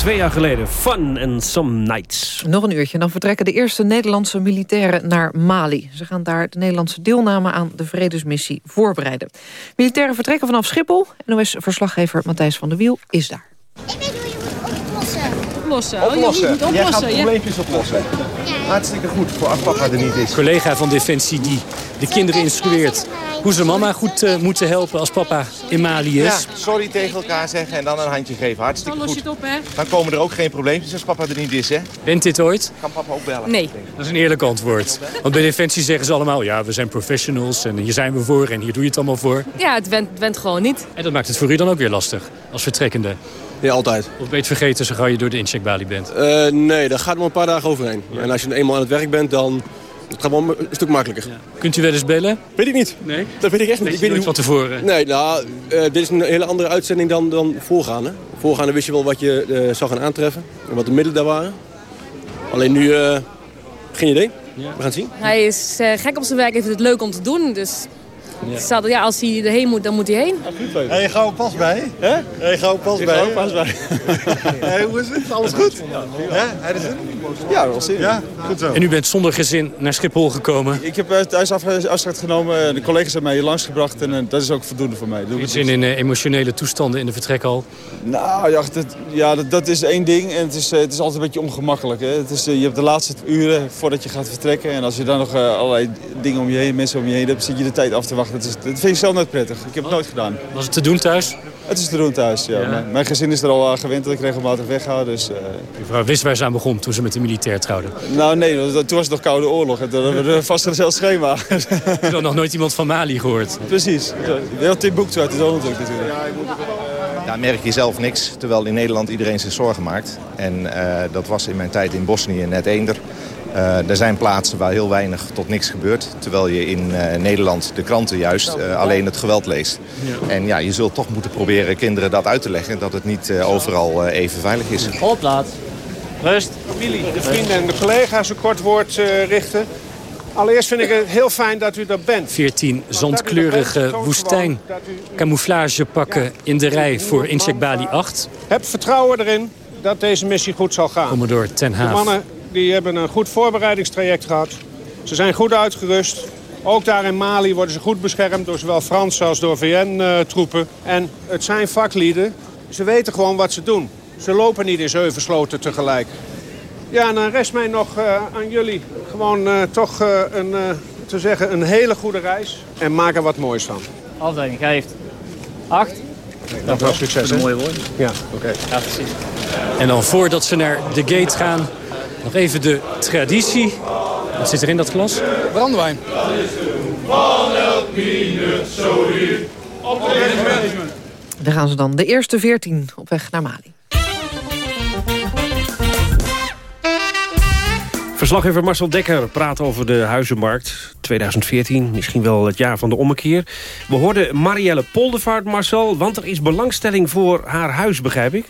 twee jaar geleden, Fun and Some Nights. Nog een uurtje, dan vertrekken de eerste Nederlandse militairen naar Mali. Ze gaan daar de Nederlandse deelname aan de vredesmissie voorbereiden. Militairen vertrekken vanaf Schiphol. NOS-verslaggever Matthijs van der Wiel is daar. Oplossen. Oplossen. Oh, je moet Jij gaat oplossen. ja. probleempjes oplossen. Hartstikke goed voor als papa er niet is. collega van Defensie die de kinderen instrueert hoe ze mama goed eh, moeten helpen als papa in Mali is. Ja, sorry tegen elkaar zeggen en dan een handje geven. Hartstikke Dan los goed. je het op, hè? Dan komen er ook geen probleempjes als papa er niet is, hè? Bent dit ooit? Kan papa ook bellen. Nee. Dat is een eerlijk antwoord. Want bij Defensie zeggen ze allemaal... ja, we zijn professionals en hier zijn we voor en hier doe je het allemaal voor. Ja, het went, went gewoon niet. En dat maakt het voor u dan ook weer lastig, als vertrekkende. Ja, altijd. Of ben je het vergeten zo gauw je door de incheckbalie bent? Eh, nee, daar gaat nog een paar dagen overheen. En als je eenmaal aan het werk bent, dan het gaat wel een stuk makkelijker. Kunt u wel eens bellen? Weet ik niet. Nee? Dat weet ik echt niet. Weet ik je weet niet van tevoren? Nee, nou, eh, dit is een hele andere uitzending dan, dan voorgaande. Voorgaande wist je wel wat je eh, zou gaan aantreffen en wat de middelen daar waren. Alleen nu, eh, geen idee. We gaan het zien. Hij is eh, gek op zijn werk, heeft het leuk om te doen. Dus staat er- ja, als hij erheen moet, dan moet hij heen. Hé, je gauw pas bij. Hè? Gauw pas Ik bij. ga ook pas bij. Hé, hoe is het? Alles goed? Ja, hij is er? Ja, wel zin. Ja, goed zo. En u bent zonder gezin naar Schiphol gekomen. Ik heb eh, thuis af- afscheid genomen. De collega's hebben mij hier langsgebracht en eh, dat is ook voldoende voor mij. Doe zin in eh, emotionele toestanden in de vertrekhal? Nou ja, dat, ja dat, dat is één ding. En het is, eh, het is altijd een beetje ongemakkelijk. Hè? Het is, eh, je hebt de laatste uren voordat je gaat vertrekken. En als je dan nog eh, allerlei dingen om je heen, mensen om je heen hebt, zit je de tijd af te wachten. Dat, is, dat vind ik zelf nooit prettig. Ik heb het nooit gedaan. Was het te doen thuis? Het is te doen thuis, ja. Ja. Mijn, mijn gezin is er al aan gewend dat ik regelmatig wegga. Dus, eh, Uw vrouw wist waar ze aan begon toen ze met de militair trouwde. nou nee, toen was het nog Koude Oorlog. En toen hadden we een vastgesteld schema. Ik heb nog nooit iemand van Mali gehoord. Precies. Heel Tim Boek uit de zon natuurlijk. Daar merk je zelf niks, terwijl in Nederland iedereen zich zorgen maakt. En eh, dat was in mijn tijd in Bosnië net eender. Eh, er zijn plaatsen waar heel weinig tot niks gebeurt. Terwijl je in eh, Nederland de kranten juist eh, alleen het geweld leest. En ja, je zult toch moeten proberen kinderen dat uit te leggen. Dat het niet eh, overal eh, even veilig is. Opplaats. Rust. Familie, de vrienden en de collega's een kort woord eh, richten. Allereerst vind ik het heel fijn dat u er bent. 14 zandkleurige woestijn camouflagepakken in de rij voor Incheck Bali 8. Heb vertrouwen erin dat deze missie goed zal gaan. Commodore Ten mannen die hebben een goed voorbereidingstraject gehad. Ze zijn goed uitgerust. Ook daar in Mali worden ze goed beschermd door zowel Franse als door VN-troepen. En het zijn vaklieden. Ze weten gewoon wat ze doen. Ze lopen niet in zeven sloten tegelijk. Ja, en dan rest mij nog eh, aan jullie gewoon eh, toch eh, een, eh, te zeggen een hele goede reis. En maak er wat moois van. Afdeling geeft. Acht. Succes, Dat is hè? een mooie woord. Ja, oké. Ja, precies. En dan voordat ze naar de gate gaan, nog even de traditie. Wat zit er in dat glas? Brandewijn. Van elk minuut zo hier. Daar gaan ze dan, de eerste 14 op weg naar Mali. Verslaggever Marcel Dekker praat over de huizenmarkt 2014. Misschien wel het jaar van de ommekeer. We hoorden Marielle Poldervaart, Marcel. Want er is belangstelling voor haar huis, begrijp ik?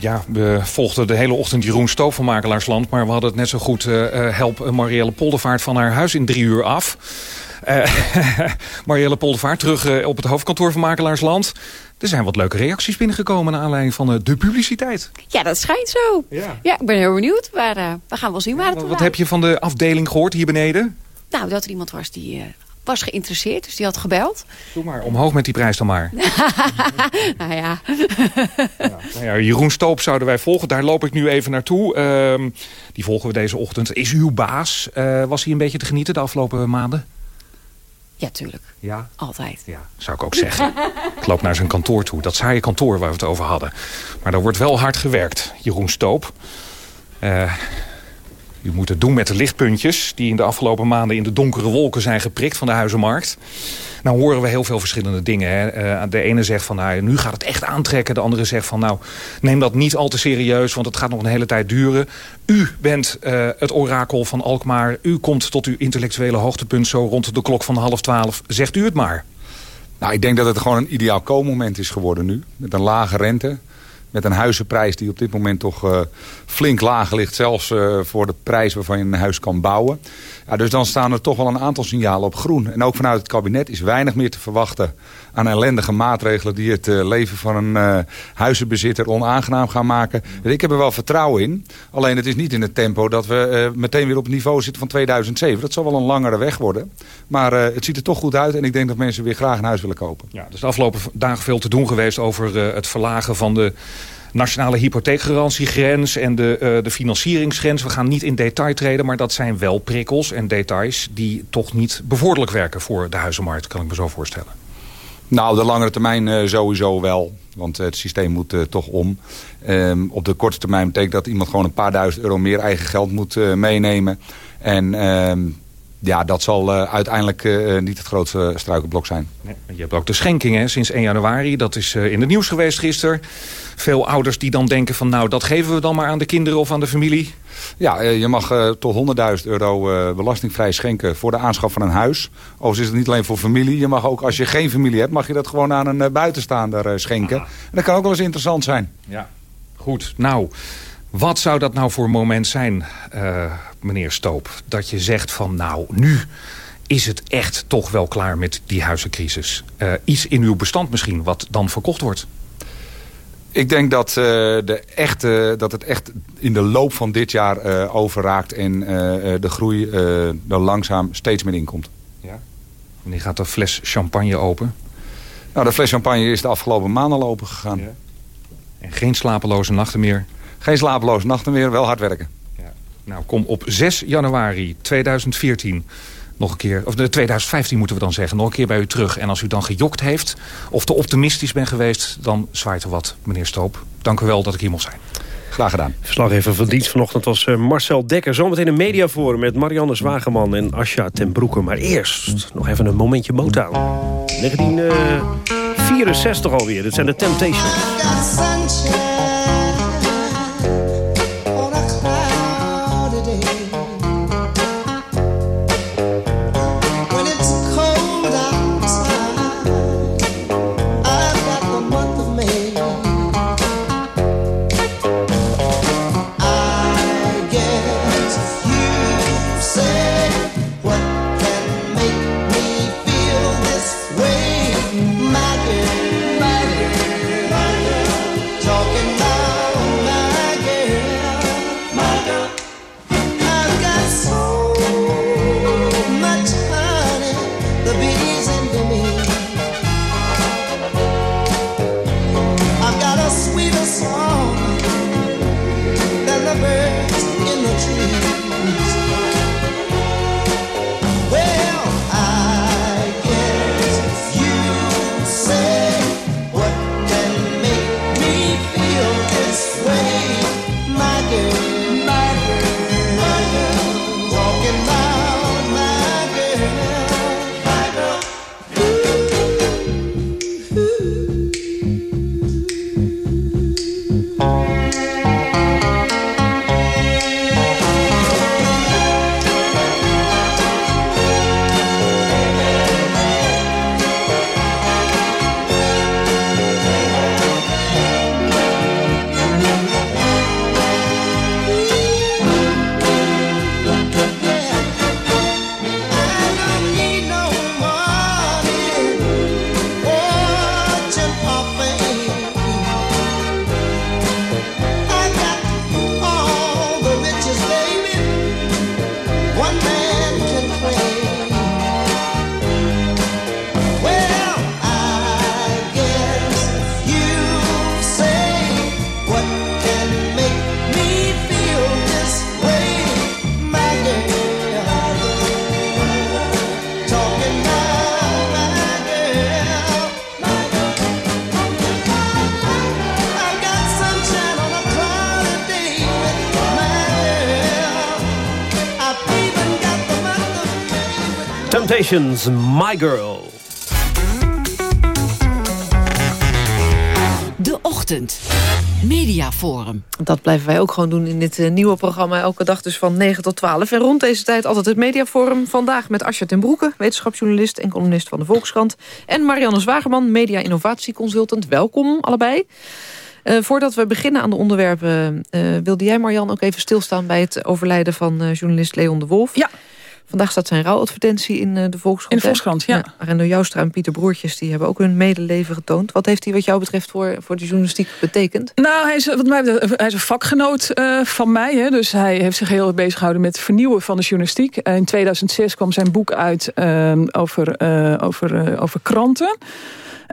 Ja, we volgden de hele ochtend Jeroen Stoof van Makelaarsland... maar we hadden het net zo goed eh, eh, help Marielle Poldervaart van haar huis in drie uur af. Eh, Marielle Poldervaart terug eh, op het hoofdkantoor van Makelaarsland. Er zijn wat leuke reacties binnengekomen... naar aanleiding van eh, de publiciteit. Ja, dat schijnt zo. Ja, ik ben heel benieuwd. Maar eh, we gaan wel zien waar het Wat heb je van de afdeling gehoord hier beneden? Nou, dat er iemand was die eh, was geïnteresseerd. Dus die had gebeld. Doe maar, omhoog met die prijs dan maar. nou ja. Nou ja, Jeroen Stoop zouden wij volgen. Daar loop ik nu even naartoe. Ehm, die volgen we deze ochtend. Is uw baas, eh, was hij een beetje te genieten de afgelopen maanden? Ja, tuurlijk. Ja? Altijd. Ja, zou ik ook zeggen. ik loop naar zijn kantoor toe. Dat saaie kantoor waar we het over hadden. Maar daar wordt wel hard gewerkt, Jeroen Stoop. Eh, u moet het doen met de lichtpuntjes... die in de afgelopen maanden in de donkere wolken zijn geprikt van de huizenmarkt. Nou horen we heel veel verschillende dingen. Hè. Eh, de ene zegt van, nou, nu gaat het echt aantrekken. De andere zegt van, nou, neem dat niet al te serieus... want het gaat nog een hele tijd duren. U bent eh, het orakel van Alkmaar. U komt tot uw intellectuele hoogtepunt zo rond de klok van half twaalf. Zegt u het maar. Nou, ik denk dat het gewoon een ideaal koopmoment is geworden nu. Met een lage rente. Met een huizenprijs die op dit moment toch eh, flink laag ligt. Zelfs eh, voor de prijs waarvan je een huis kan bouwen. Ja, dus dan staan er toch wel een aantal signalen op groen. En ook vanuit het kabinet is weinig meer te verwachten aan ellendige maatregelen... die het eh, leven van een eh, huizenbezitter onaangenaam gaan maken. Dus ik heb er wel vertrouwen in. Alleen het is niet in het tempo dat we eh, meteen weer op het niveau zitten van 2007. Dat zal wel een langere weg worden. Maar het ziet er toch goed uit. En ik denk dat mensen weer graag een huis willen kopen. Ja, dus de afgelopen dagen veel te doen geweest over het verlagen van de nationale hypotheekgarantiegrens en de, de financieringsgrens. We gaan niet in detail treden, maar dat zijn wel prikkels en details... die toch niet bevorderlijk werken voor de huizenmarkt, kan ik me zo voorstellen. Nou, de langere termijn eh, sowieso wel. Want het systeem moet eh, toch om. Ehm, op de korte termijn betekent dat iemand gewoon een paar duizend euro meer eigen geld moet eh, meenemen. En ehm, ja, dat zal eh, uiteindelijk eh, niet het grootste struikelblok zijn. Nee, je hebt ook de schenkingen sinds 1 januari. Dat is eh, in het nieuws geweest gisteren. Veel ouders die dan denken van nou, dat geven we dan maar aan de kinderen of aan de familie. Ja, eh, je mag eh, tot 100.000 euro eh, belastingvrij schenken voor de aanschaf van een huis. Overigens is het niet alleen voor familie. Je mag ook, als je geen familie hebt, mag je dat gewoon aan een eh, buitenstaander eh, schenken. En dat kan ook wel eens interessant zijn. Ja, goed. Nou, wat zou dat nou voor moment zijn, eh, meneer Stoop? Dat je zegt van nou, nu is het echt toch wel klaar met die huizencrisis. Eh, iets in uw bestand misschien wat dan verkocht wordt. Ik denk dat, eh, de echte, dat het echt in de loop van dit jaar overraakt... en de groei er langzaam steeds meer inkomt. Wanneer gaat de fles champagne open? Nou, de fles champagne is de afgelopen maanden al open gegaan. En geen slapeloze nachten meer? Geen slapeloze nachten meer, wel hard werken. Nou, kom op 6 januari 2014 nog een keer... of de 2015 moeten we dan zeggen, nog een keer bij u terug. En als u dan gejokt heeft of te optimistisch bent geweest... dan zwaait er wat, meneer Stoop. Dank u wel dat ik hier mocht zijn. Graag gedaan. Verslaggever van dienst vanochtend was eh, Marcel Dekker. Zometeen een mediaforum met Marianne Zwageman en Asja ten Broeke. Maar eerst nog even een momentje Motown. 1964 alweer. Dit zijn de Temptations. Temptations, My Girl. De Ochtend. Mediaforum. Dat blijven wij ook gewoon doen in dit eh, nieuwe programma. Elke dag dus van 9 tot 12. En rond deze tijd altijd het Mediaforum. Vandaag met Asja ten Broeke, wetenschapsjournalist en columnist van de Volkskrant. En Marianne Zwagerman, media-innovatieconsultant. Welkom allebei. Eh, voordat we beginnen aan de onderwerpen... eh, wilde jij, Marianne, ook even stilstaan... bij het overlijden van eh, journalist Leon de Wolf. Ja. Vandaag staat zijn rouwadvertentie in eh, de Volkskrant. In de? Volkskrant, ja. Arendo Joustra en Pieter Broertjes die hebben ook hun medeleven getoond. Wat heeft hij wat jou betreft voor, voor de journalistiek betekend? Nou, hij is, wat mij betreft, hij is een vakgenoot eh, van mij. Hè, dus hij heeft zich heel erg bezig gehouden met het vernieuwen van de journalistiek. In 2006 kwam zijn boek uit eh, over, eh, over, over kranten.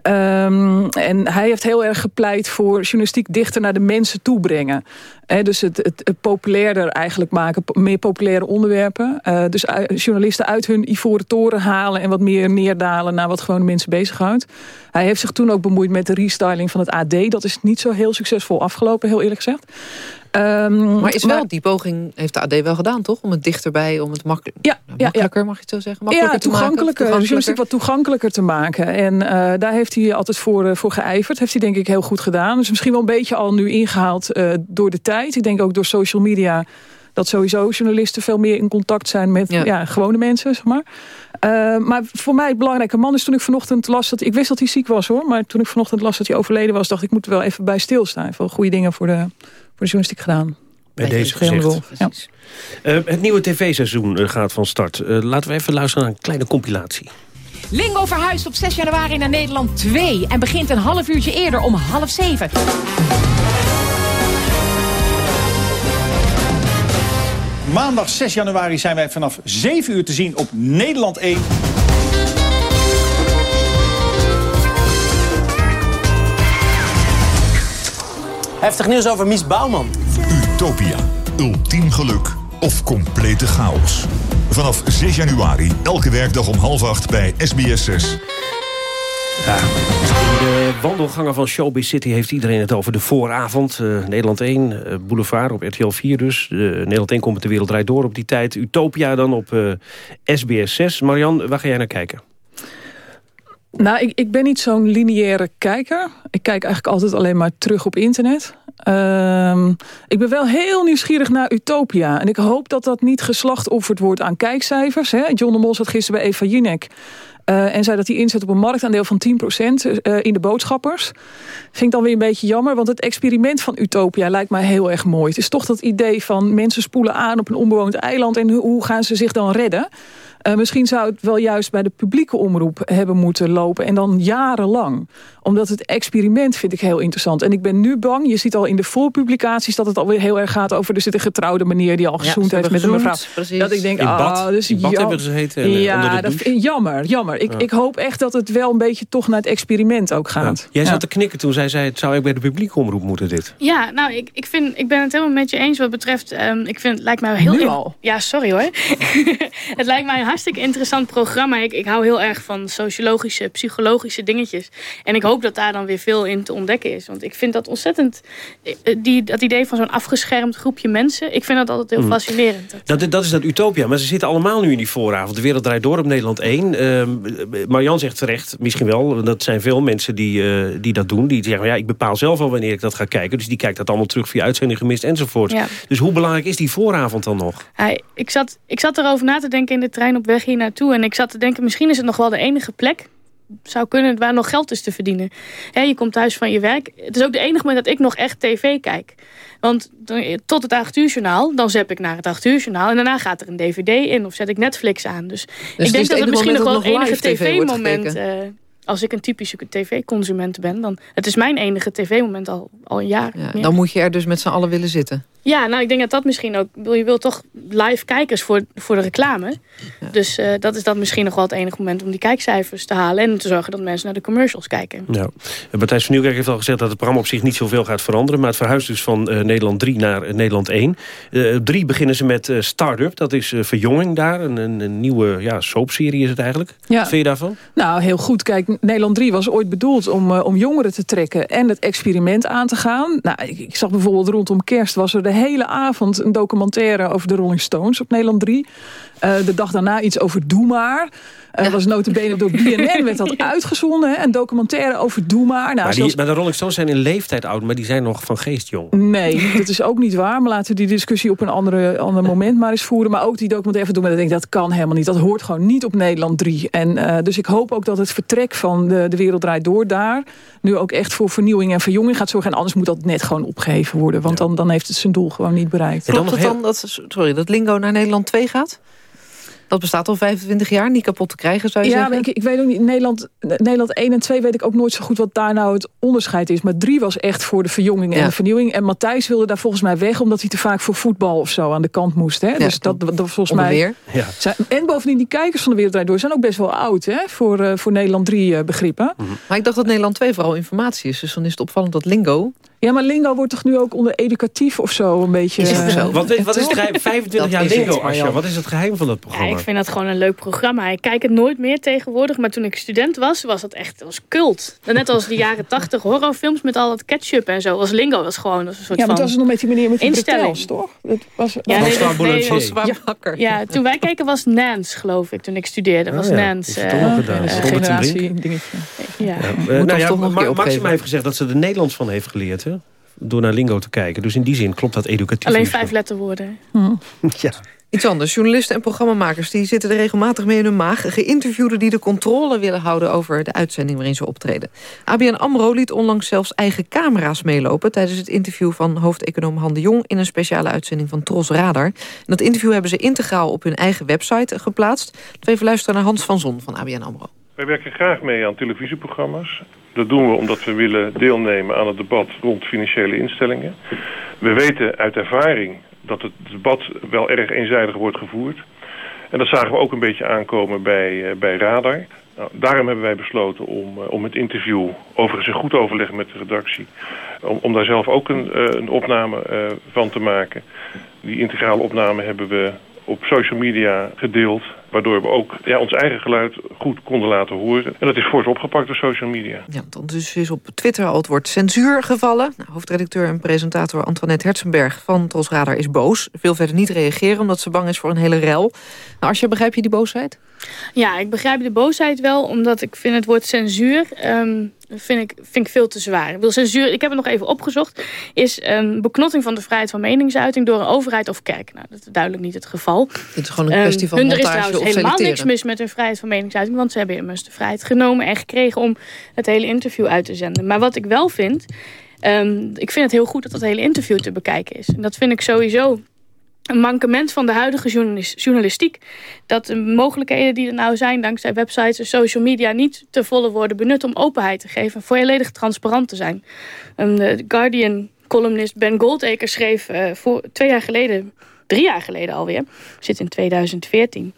Ehm, en hij heeft heel erg gepleit voor journalistiek dichter naar de mensen toe brengen. Dus het, het, populairder eigenlijk maken, meer populaire onderwerpen. Eh, dus journalisten uit hun ivoren toren halen... en wat meer neerdalen naar wat gewoon de mensen bezighoudt. Hij heeft zich toen ook bemoeid met de restyling van het AD. Dat is niet zo heel succesvol afgelopen, heel eerlijk gezegd. Ehm, Maar is wel, die poging heeft de AD wel gedaan, toch? Om het dichterbij, om het makkelijk, ja, makkelijker, mag je het zo zeggen? Makkelijker ja, te maken, toegankelijker. of De journalistiek wat toegankelijker te maken. En eh, daar heeft hij altijd voor, eh, voor geijverd. Heeft hij denk ik heel goed gedaan. Dus misschien wel een beetje al nu ingehaald eh, door de tijd. Ik denk ook door social media dat sowieso journalisten veel meer in contact zijn met ja. gewone mensen, zeg maar. Eh, maar voor mij het belangrijke man is toen ik vanochtend las dat... Ik wist dat hij ziek was hoor, maar toen ik vanochtend las dat hij overleden was... dacht ik, ik moet er wel even bij stilstaan. Veel goede dingen voor de, voor de journalistiek gedaan. Bij deze rol. Ja. Eh, het nieuwe tv-seizoen eh, gaat van start. Eh, laten we even luisteren naar een kleine compilatie. Lingo verhuist op 6 januari naar Nederland 2 en begint een half uurtje eerder om half zeven. Maandag 6 januari zijn wij vanaf 7 uur te zien op Nederland 1. Heftig nieuws over Mies Bouwman. Utopia. Ultiem geluk of complete chaos. Vanaf 6 januari, elke werkdag om half acht bij SBS 6. Ja, in de wandelgangen van Showbiz City heeft iedereen het over de vooravond. Eh, Nederland 1, eh, Boulevard op RTL 4 dus. Eh, Nederland 1 komt met de wereld draait door op die tijd. Utopia dan op eh, SBS 6. Marian, waar ga jij naar kijken? Nou, ik, ik ben niet zo'n lineaire kijker. Ik kijk eigenlijk altijd alleen maar terug op internet. Ehm, ik ben wel heel nieuwsgierig naar Utopia. En ik hoop dat dat niet geslachtofferd wordt aan kijkcijfers. Hè. John de Mol zat gisteren bij Eva Jinek. Eh, en zei dat hij inzet op een marktaandeel van 10% eh, in de boodschappers. Vind ik dan weer een beetje jammer. Want het experiment van Utopia lijkt mij heel erg mooi. Het is toch dat idee van mensen spoelen aan op een onbewoond eiland. En hoe- gaan ze zich dan redden? Eh, misschien zou het wel juist bij de publieke omroep hebben moeten lopen. En dan jarenlang. Omdat het experiment vind ik heel interessant. En ik ben nu bang, je ziet al in de voorpublicaties... dat het alweer heel erg gaat over... er zit een getrouwde meneer die al gezoend heeft met een mevrouw. precies. Dat ik denk, In bad. ah, dus In bad ja- hebben ze gezeten en, eh, ja, onder de dat douche. vind- jammer, jammer. Ik, Ja. ik hoop echt dat het wel een beetje toch naar het experiment ook gaat. Jij Ja. zat te knikken toen zij zei... het zou ik bij de publieke omroep moeten dit. Ja, nou, ik, ik, vind, ik ben het helemaal met je eens wat betreft... ehm, ik vind het lijkt mij heel... Nu in- al? Ja, sorry hoor. het lijkt mij een hartstikke interessant programma. Ik, ik hou heel erg van sociologische, psychologische dingetjes. En ik hoop dat daar dan weer veel in te ontdekken is. Want ik vind dat ontzettend... eh, Die, dat idee van zo'n afgeschermd groepje mensen... ik vind dat altijd heel Mhm. fascinerend. Dat, dat is dat Utopia. Maar ze zitten allemaal nu in die vooravond. De wereld draait door op Nederland 1. Ehm Marian zegt terecht, misschien wel. Dat zijn veel mensen die, eh, die dat doen. Die zeggen, ja, ik bepaal zelf al wanneer ik dat ga kijken. Dus die kijkt dat allemaal terug via uitzending gemist enzovoort. Ja. Dus hoe belangrijk is die vooravond dan nog? Ik, zat, ik zat erover na te denken in de trein op weg hier naartoe. En ik zat te denken, misschien is het nog wel de enige plek zou kunnen waar nog geld is te verdienen. Je komt thuis van je werk. Het is ook de enige moment dat ik nog echt tv kijk. Want dan- tot het 8 uur journaal, dan zet ik naar het 8 uur journaal. En daarna gaat er een dvd in of zet ik Netflix aan. Dus, het ik denk dat het misschien nog wel het enige TV tv-moment... gekeken. eh, als ik een typische tv-consument ben, dan... Het is mijn enige tv-moment al, al een jaar. Ja, dan moet je er dus met z'n allen willen zitten. Ja, nou, ik denk dat dat misschien ook... Je wil toch live kijkers voor, voor de reclame. Dus eh, dat is dan misschien nog wel het enige moment om die kijkcijfers te halen... en te zorgen dat mensen naar de commercials kijken. Nou, Matthijs van Nieuwkerk heeft al gezegd dat het programma op zich niet zoveel gaat veranderen. Maar het verhuist dus van eh, Nederland 3 naar eh, Nederland 1. Eh, op 3 beginnen ze met eh Start-up. Dat is eh, verjonging daar. Een, een, een nieuwe ja, soapserie is het eigenlijk. Ja. Wat vind je daarvan? Nou, heel goed. Kijk, Nederland 3 was ooit bedoeld om, om jongeren te trekken en het experiment aan te gaan. Nou, ik, ik zag bijvoorbeeld rondom kerst was er de hele avond een documentaire over de Rolling Stones op Nederland 3. Eh, de dag daarna iets over Doe Maar. Eh was notabene door BNN werd dat uitgezonden. Hè? Een documentaire over Doe Maar. Nou, maar, die, zelfs- maar de Rolling Stones zijn in leeftijd oud, maar die zijn nog van geest jong. Nee, dat is ook niet waar. Maar laten we die discussie op een andere, ander moment maar eens voeren. Maar ook die documentaire doen. Maar ik denk dat kan helemaal niet. Dat hoort gewoon niet op Nederland 3. En, eh, dus ik hoop ook dat het vertrek van de, de Wereld Draait Door daar... nu ook echt voor vernieuwing en verjonging gaat zorgen. En anders moet dat net gewoon opgeheven worden. Want dan, dan heeft het zijn doel gewoon niet bereikt. Klopt het dan dat, sorry, dat Lingo naar Nederland 2 gaat? Dat bestaat al 25 jaar, niet kapot te krijgen, zou je ja, zeggen? maar ik, ik weet ook niet, Nederland, Nederland 1 en 2 weet ik ook nooit zo goed wat daar nou het onderscheid is. Maar 3 was echt voor de verjonging en Ja. de vernieuwing. En Matthijs wilde daar volgens mij weg, omdat hij te vaak voor voetbal of zo aan de kant moest. Hè? dus dat, dat was volgens mij... Ja. Zijn- en bovendien, die kijkers van de Wereld Door zijn ook best wel oud, hè? Voor, eh, voor Nederland 3 eh, begrippen. Maar ik dacht dat Nederland 2 vooral informatie is. Dus dan is het opvallend dat Lingo... Ja, maar Lingo wordt toch nu ook onder educatief of zo een beetje... Is het eh, zo? Wat, wat is het geheim? 25 Dat jaar Lingo. Asja. Wat is het geheim van dat Ja, programma? ik vind dat gewoon een leuk programma. Ik kijk het nooit meer tegenwoordig, maar toen ik student was, was het echt was cult. Net als de jaren tachtig horrorfilms met al dat ketchup en zo. Was Lingo was gewoon een soort Ja, maar was nog met die meneer met die instelling. toch? Het was, Ja, François nee, dat- nee, Zwaar Ja. toen wij keken was Nance, geloof ik, toen ik studeerde. Was Oh ja, Nance. eh, dat Robert ten generatie dingetje. ja. Nou ja, Maxima heeft gezegd dat ze er Nederlands van heeft geleerd. Hè? Door naar Lingo te kijken. Dus in die zin klopt dat educatief. Alleen vijf letterwoorden. Ja. Iets anders. Journalisten en programmamakers die zitten er regelmatig mee in hun maag. Geïnterviewden die de controle willen houden over de uitzending waarin ze optreden. ABN AMRO liet onlangs zelfs eigen camera's meelopen... tijdens het interview van hoofdeconoom Han de Jong... in een speciale uitzending van Tros Radar. En dat interview hebben ze integraal op hun eigen website geplaatst. Laten we even luisteren naar Hans van Zon van ABN AMRO. Wij werken graag mee aan televisieprogramma's. Dat doen we omdat we willen deelnemen aan het debat rond financiële instellingen. We weten uit ervaring dat het debat wel erg eenzijdig wordt gevoerd. En dat zagen we ook een beetje aankomen bij, eh, bij Radar. Nou, daarom hebben wij besloten om, eh, om het interview, overigens in goed overleg met de redactie... om, om daar zelf ook een, eh, een opname van te maken. Die integrale opname hebben we op social media gedeeld... waardoor we ook ja, ons eigen geluid goed konden laten horen. En dat is fors opgepakt door social media. Ja, dan dus is op Twitter al het woord censuur gevallen. Nou, hoofdredacteur en presentator Antoinette Herzenberg van Tros is boos. Wil verder niet reageren omdat ze bang is voor een hele rel. Nou, Asja, begrijp je die boosheid? Ja, ik begrijp de boosheid wel, omdat ik vind het woord censuur ehm, vind ik, vind ik veel te zwaar. Ik, wil censuur, ik heb het nog even opgezocht, is een beknotting van de vrijheid van meningsuiting door een overheid of kerk. Nou, dat is duidelijk niet het geval. Het is gewoon een Ehm, kwestie van hun, er is trouwens helemaal niks mis met hun vrijheid van meningsuiting, want ze hebben immers de vrijheid genomen en gekregen om het hele interview uit te zenden. Maar wat ik wel vind, ehm, ik vind het heel goed dat dat hele interview te bekijken is. En dat vind ik sowieso een mankement van de huidige journalis- journalistiek. Dat de mogelijkheden die er nou zijn dankzij websites en social media niet te volle worden benut om openheid te geven. Volledig transparant te zijn. Een de Guardian columnist Ben Goldacre schreef eh, voor twee jaar geleden, drie jaar geleden alweer, zit in 2014.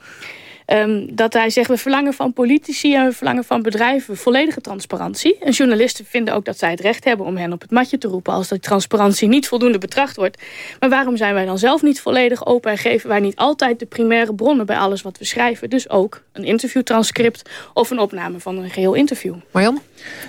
Ehm, dat hij zegt, we verlangen van politici en we verlangen van bedrijven volledige transparantie. En journalisten vinden ook dat zij het recht hebben om hen op het matje te roepen als die transparantie niet voldoende betracht wordt. Maar waarom zijn wij dan zelf niet volledig open en geven wij niet altijd de primaire bronnen bij alles wat we schrijven? Dus ook een interviewtranscript of een opname van een geheel interview. Marjan?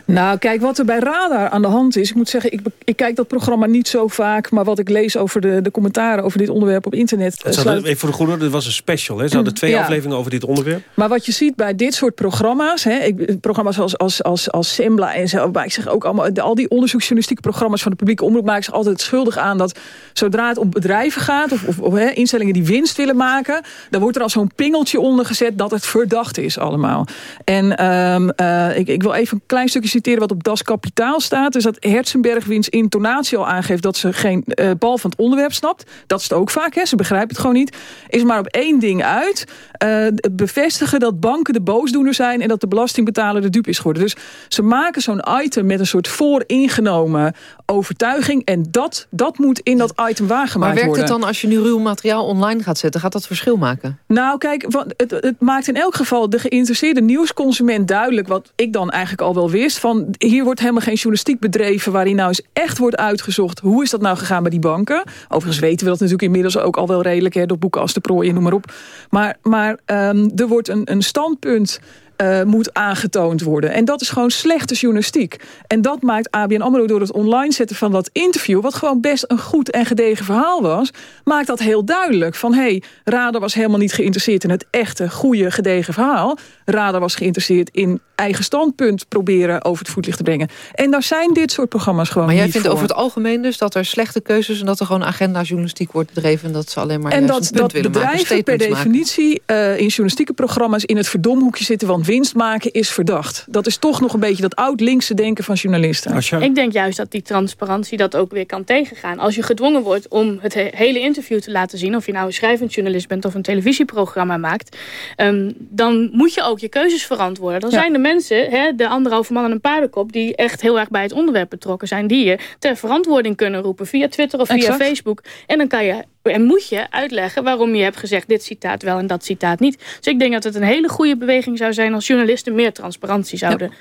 Nou, kijk, wat er bij Radar aan de hand is... ik moet zeggen, ik, ik kijk dat programma niet zo vaak... maar wat ik lees over de, de commentaren over dit onderwerp op internet... eh, sluit- even voor de goede, dit was een special. Hè? Ze hadden twee Ja. afleveringen over onderwerp. Maar wat je ziet bij dit soort programma's... Hè, ik, programma's als, als, als, als Sembla en zo... maar ik zeg ook allemaal... de- al die onderzoeksjournalistieke programma's van de publieke omroep... maken zich altijd schuldig aan dat zodra het om bedrijven gaat... of, of, hè, instellingen die winst willen maken... dan wordt er al zo'n pingeltje onder gezet dat het verdacht is allemaal. En ehm, eh, ik, ik wil even een klein stukje citeren wat op Das Kapitaal staat. Dus dat Herzenberg wiens intonatie al aangeeft... dat ze geen eh, bal van het onderwerp snapt. Dat is het ook vaak, hè, ze begrijpen het gewoon niet. Is maar op één ding uit. eh, bevestigen dat banken de boosdoener zijn... en dat de belastingbetaler de dupe is geworden. Dus ze maken zo'n item met een soort vooringenomen overtuiging... en dat, dat moet in dat item waargemaakt Maar werkt worden. het dan als je nu ruw materiaal online gaat zetten? Gaat dat verschil maken? Nou, kijk, het, het maakt in elk geval de geïnteresseerde nieuwsconsument duidelijk... wat ik dan eigenlijk al wel wist. Van, hier wordt helemaal geen journalistiek bedreven... waarin nou eens echt wordt uitgezocht... hoe is dat nou gegaan bij die banken? Overigens weten we dat natuurlijk inmiddels ook al wel redelijk... Hè, door boeken als de prooi en noem maar op. Maar, maar ehm, er wordt een, een standpunt... eh, moet aangetoond worden. En dat is gewoon slechte journalistiek. En dat maakt ABN AMRO door het online zetten van dat interview... wat gewoon best een goed en gedegen verhaal was... maakt dat heel duidelijk. Van, hé, hey, Radar was helemaal niet geïnteresseerd in het echte, goede, gedegen verhaal. Radar was geïnteresseerd in eigen standpunt proberen over het voetlicht te brengen. En daar zijn dit soort programma's gewoon Maar jij vindt voor. over het algemeen dus dat er slechte keuzes... en dat er gewoon agenda-journalistiek wordt bedreven... en dat ze alleen maar en juist dat, dat willen maken, bedrijven per definitie eh, in journalistieke programma's in het verdomhoekje zitten. Want winst maken is verdacht. Dat is toch nog een beetje dat oud-linkse denken van journalisten. Ik denk juist dat die transparantie dat ook weer kan tegengaan. Als je gedwongen wordt om het he- hele interview te laten zien... of je nou een schrijvend journalist bent of een televisieprogramma maakt... ehm, dan moet je ook je keuzes verantwoorden. Dan Ja. zijn de mensen, hè, de anderhalve man en een paardenkop... die echt heel erg bij het onderwerp betrokken zijn... die je ter verantwoording kunnen roepen via Twitter of via Exact. Facebook. En dan kan je en moet je uitleggen waarom je hebt gezegd... dit citaat wel en dat citaat niet. Dus ik denk dat het een hele goede beweging zou zijn... als journalisten meer transparantie zouden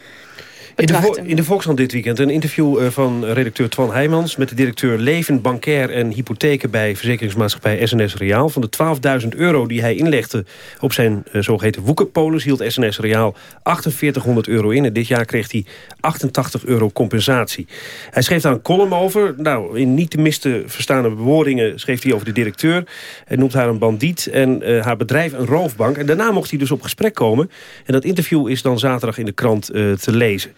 In de, in de Volkskrant dit weekend een interview eh, van redacteur Twan Heijmans... met de directeur Leven, Bankair en Hypotheken bij verzekeringsmaatschappij SNS Reaal. Van de 12.000 euro die hij inlegde op zijn eh, zogeheten woekerpolis... hield SNS Reaal 4800 euro in. En dit jaar kreeg hij 88 euro compensatie. Hij schreef daar een column over. Nou, in niet te mis te verstaande bewoordingen schreef hij over de directeur. Hij noemt haar een bandiet en eh, haar bedrijf een roofbank. En daarna mocht hij dus op gesprek komen. En dat interview is dan zaterdag in de krant te lezen.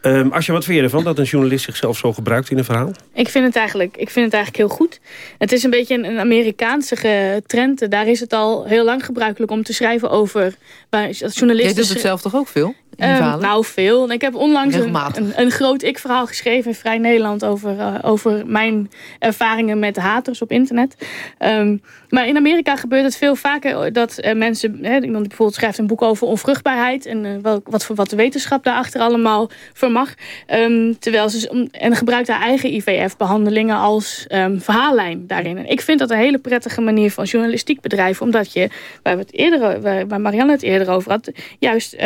Ehm als je wat vind je ervan dat een journalist zichzelf zo gebruikt in een verhaal? Ik vind, het eigenlijk, ik vind het eigenlijk heel goed. Het is een beetje een, een Amerikaanse trend. Daar is het al heel lang gebruikelijk om te schrijven over... Waar, als journalisten Jij doet het zelf toch ook veel? Ehm, nou, veel. Ik heb onlangs een, een, een groot ik-verhaal geschreven in Vrij Nederland... over, eh, over mijn ervaringen met haters op internet. Ehm, maar in Amerika gebeurt het veel vaker dat eh, mensen... Hè, iemand die bijvoorbeeld schrijft een boek over onvruchtbaarheid... en eh, wel, wat, voor, wat de wetenschap daarachter allemaal vermag. Ehm, terwijl ze, en gebruikt haar eigen IVF-behandelingen als verhaallijn daarin. En ik vind dat een hele prettige manier van journalistiek bedrijven... omdat je, waar, we het eerder, waar, Marianne het eerder over had... juist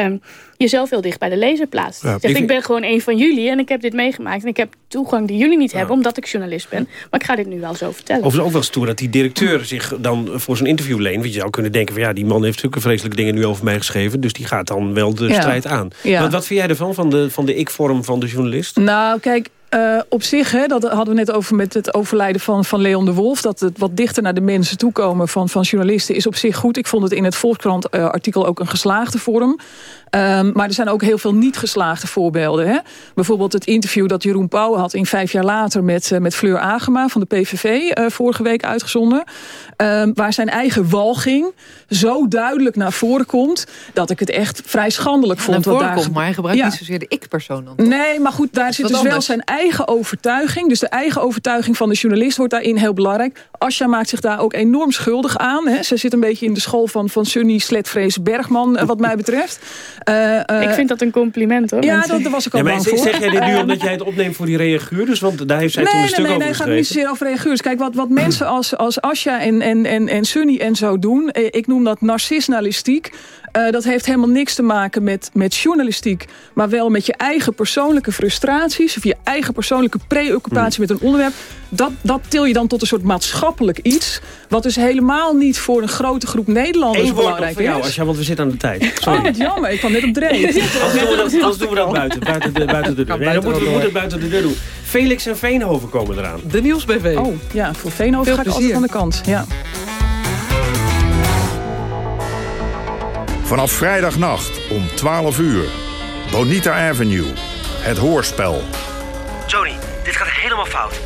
jezelf heel dicht bij de lezer plaatst. Ja, Zegt, ik ben gewoon een van jullie en ik heb dit meegemaakt... en ik heb toegang die jullie niet hebben omdat ik journalist ben. Maar ik ga dit nu wel zo vertellen. Of is ook wel eens toe dat die directeur zich dan voor zo'n interview leent. Want je zou kunnen denken van ja, die man heeft zulke vreselijke dingen nu over mij geschreven. Dus die gaat dan wel de Ja. strijd aan. Ja. Wat, wat vind jij ervan, van de, van de ik-vorm van de journalist? Nou, kijk, eh, op zich, hè, dat hadden we net over met het overlijden van, van Leon de Wolf. Dat het wat dichter naar de mensen toekomen van, van journalisten is op zich goed. Ik vond het in het Volkskrant-artikel ook een geslaagde vorm. Ehm, maar er zijn ook heel veel niet geslaagde voorbeelden. Hè? Bijvoorbeeld het interview dat Jeroen Pauw had in vijf jaar later... met, eh, met Fleur Agema van de PVV eh, vorige week uitgezonden. Ehm, waar zijn eigen walging zo duidelijk naar voren komt... dat ik het echt vrij schandelijk Naar vond. wat voren daar komt, maar hij gebruikt Ja. niet zozeer de ik-persoon dan. Nee, maar goed, daar zit dus wel zijn eigen overtuiging. Dus de eigen overtuiging van de journalist wordt daarin heel belangrijk. Asja maakt zich daar ook enorm schuldig aan. Hè. Ze zit een beetje in de school van, van Sunny Sletvrees Bergman, eh, wat mij betreft. Eh, eh, ik vind dat een compliment hoor. Ja, mensen. dat, was ik al Ja, maar voor. zeg jij dit nu Eh, omdat jij het opneemt voor die reaguurders? Want daar heeft zij toen een Nee, stuk nee, nee, over nee, gaat niet zozeer over reaguurders. Kijk, wat, wat mensen als, als Asja en, en, en, en Sunny en zo doen... eh, ik noem dat narcisnalistiek... eh, dat heeft helemaal niks te maken met, met journalistiek... maar wel met je eigen persoonlijke frustraties... of je eigen persoonlijke preoccupatie met een onderwerp. Dat, dat til je dan tot een soort maatschappelijk iets... wat dus helemaal niet voor een grote groep Nederlanders Eén belangrijk voor jou, is. Asja, want we zitten aan de tijd. Oh, Sorry. wat jammer. Ik kwam net op dreef. Anders doen we dat, anders doen we dat buiten, buiten, de, buiten de deur. Nee, dan moeten we, we moeten het buiten de deur doen. Felix en Veenhoven komen eraan. De Nieuwsbv. Oh, ja, voor Veenhoven Veel ga ik altijd aan de kant. Ja. Vanaf vrijdagnacht om 12 uur. Bonita Avenue. Het hoorspel. Johnny, dit gaat helemaal fout.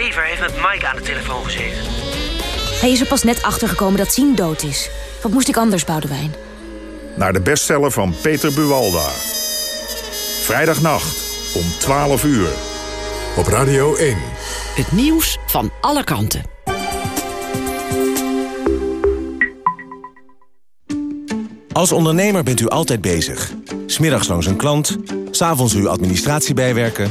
Bever heeft met Mike aan de telefoon gezeten. Hij is er pas net achtergekomen dat Sien dood is. Wat moest ik anders, Boudewijn? Naar de bestseller van Peter Buwalda. Vrijdagnacht om 12 uur. Op Radio 1. Het nieuws van alle kanten. Als ondernemer bent u altijd bezig. Smiddags langs een klant, s'avonds uw administratie bijwerken.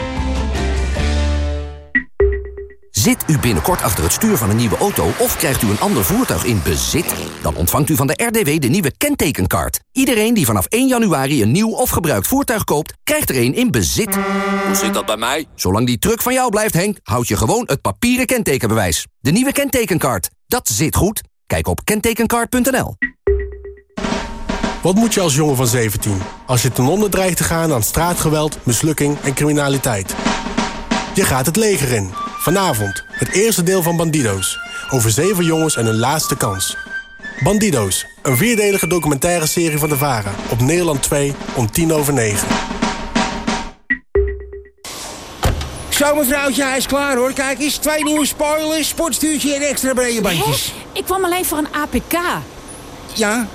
Zit u binnenkort achter het stuur van een nieuwe auto of krijgt u een ander voertuig in bezit? Dan ontvangt u van de RDW de nieuwe kentekenkaart. Iedereen die vanaf 1 januari een nieuw of gebruikt voertuig koopt, krijgt er een in bezit. Hoe zit dat bij mij? Zolang die truck van jou blijft, Henk, houd je gewoon het papieren kentekenbewijs. De nieuwe kentekenkaart. Dat zit goed. Kijk op kentekenkaart.nl. Wat moet je als jongen van 17 als je ten onder dreigt te gaan aan straatgeweld, mislukking en criminaliteit? Je gaat het leger in. Vanavond, het eerste deel van Bandido's. Over zeven jongens en hun laatste kans. Bandido's, een vierdelige documentaire serie van de VARA... op Nederland 2 om tien over negen. Zo mevrouwtje, hij is klaar hoor. Kijk eens, twee nieuwe spoilers, sportstuurtje en extra brede bandjes. Ik kwam alleen voor een APK. Ja?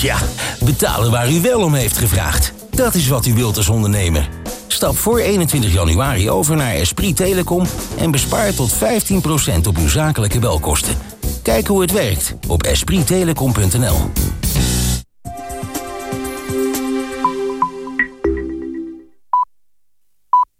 Ja, betalen waar u wel om heeft gevraagd. Dat is wat u wilt als ondernemer. Stap voor 21 januari over naar Esprit Telecom... en bespaar tot 15% op uw zakelijke belkosten. Kijk hoe het werkt op esprittelecom.nl.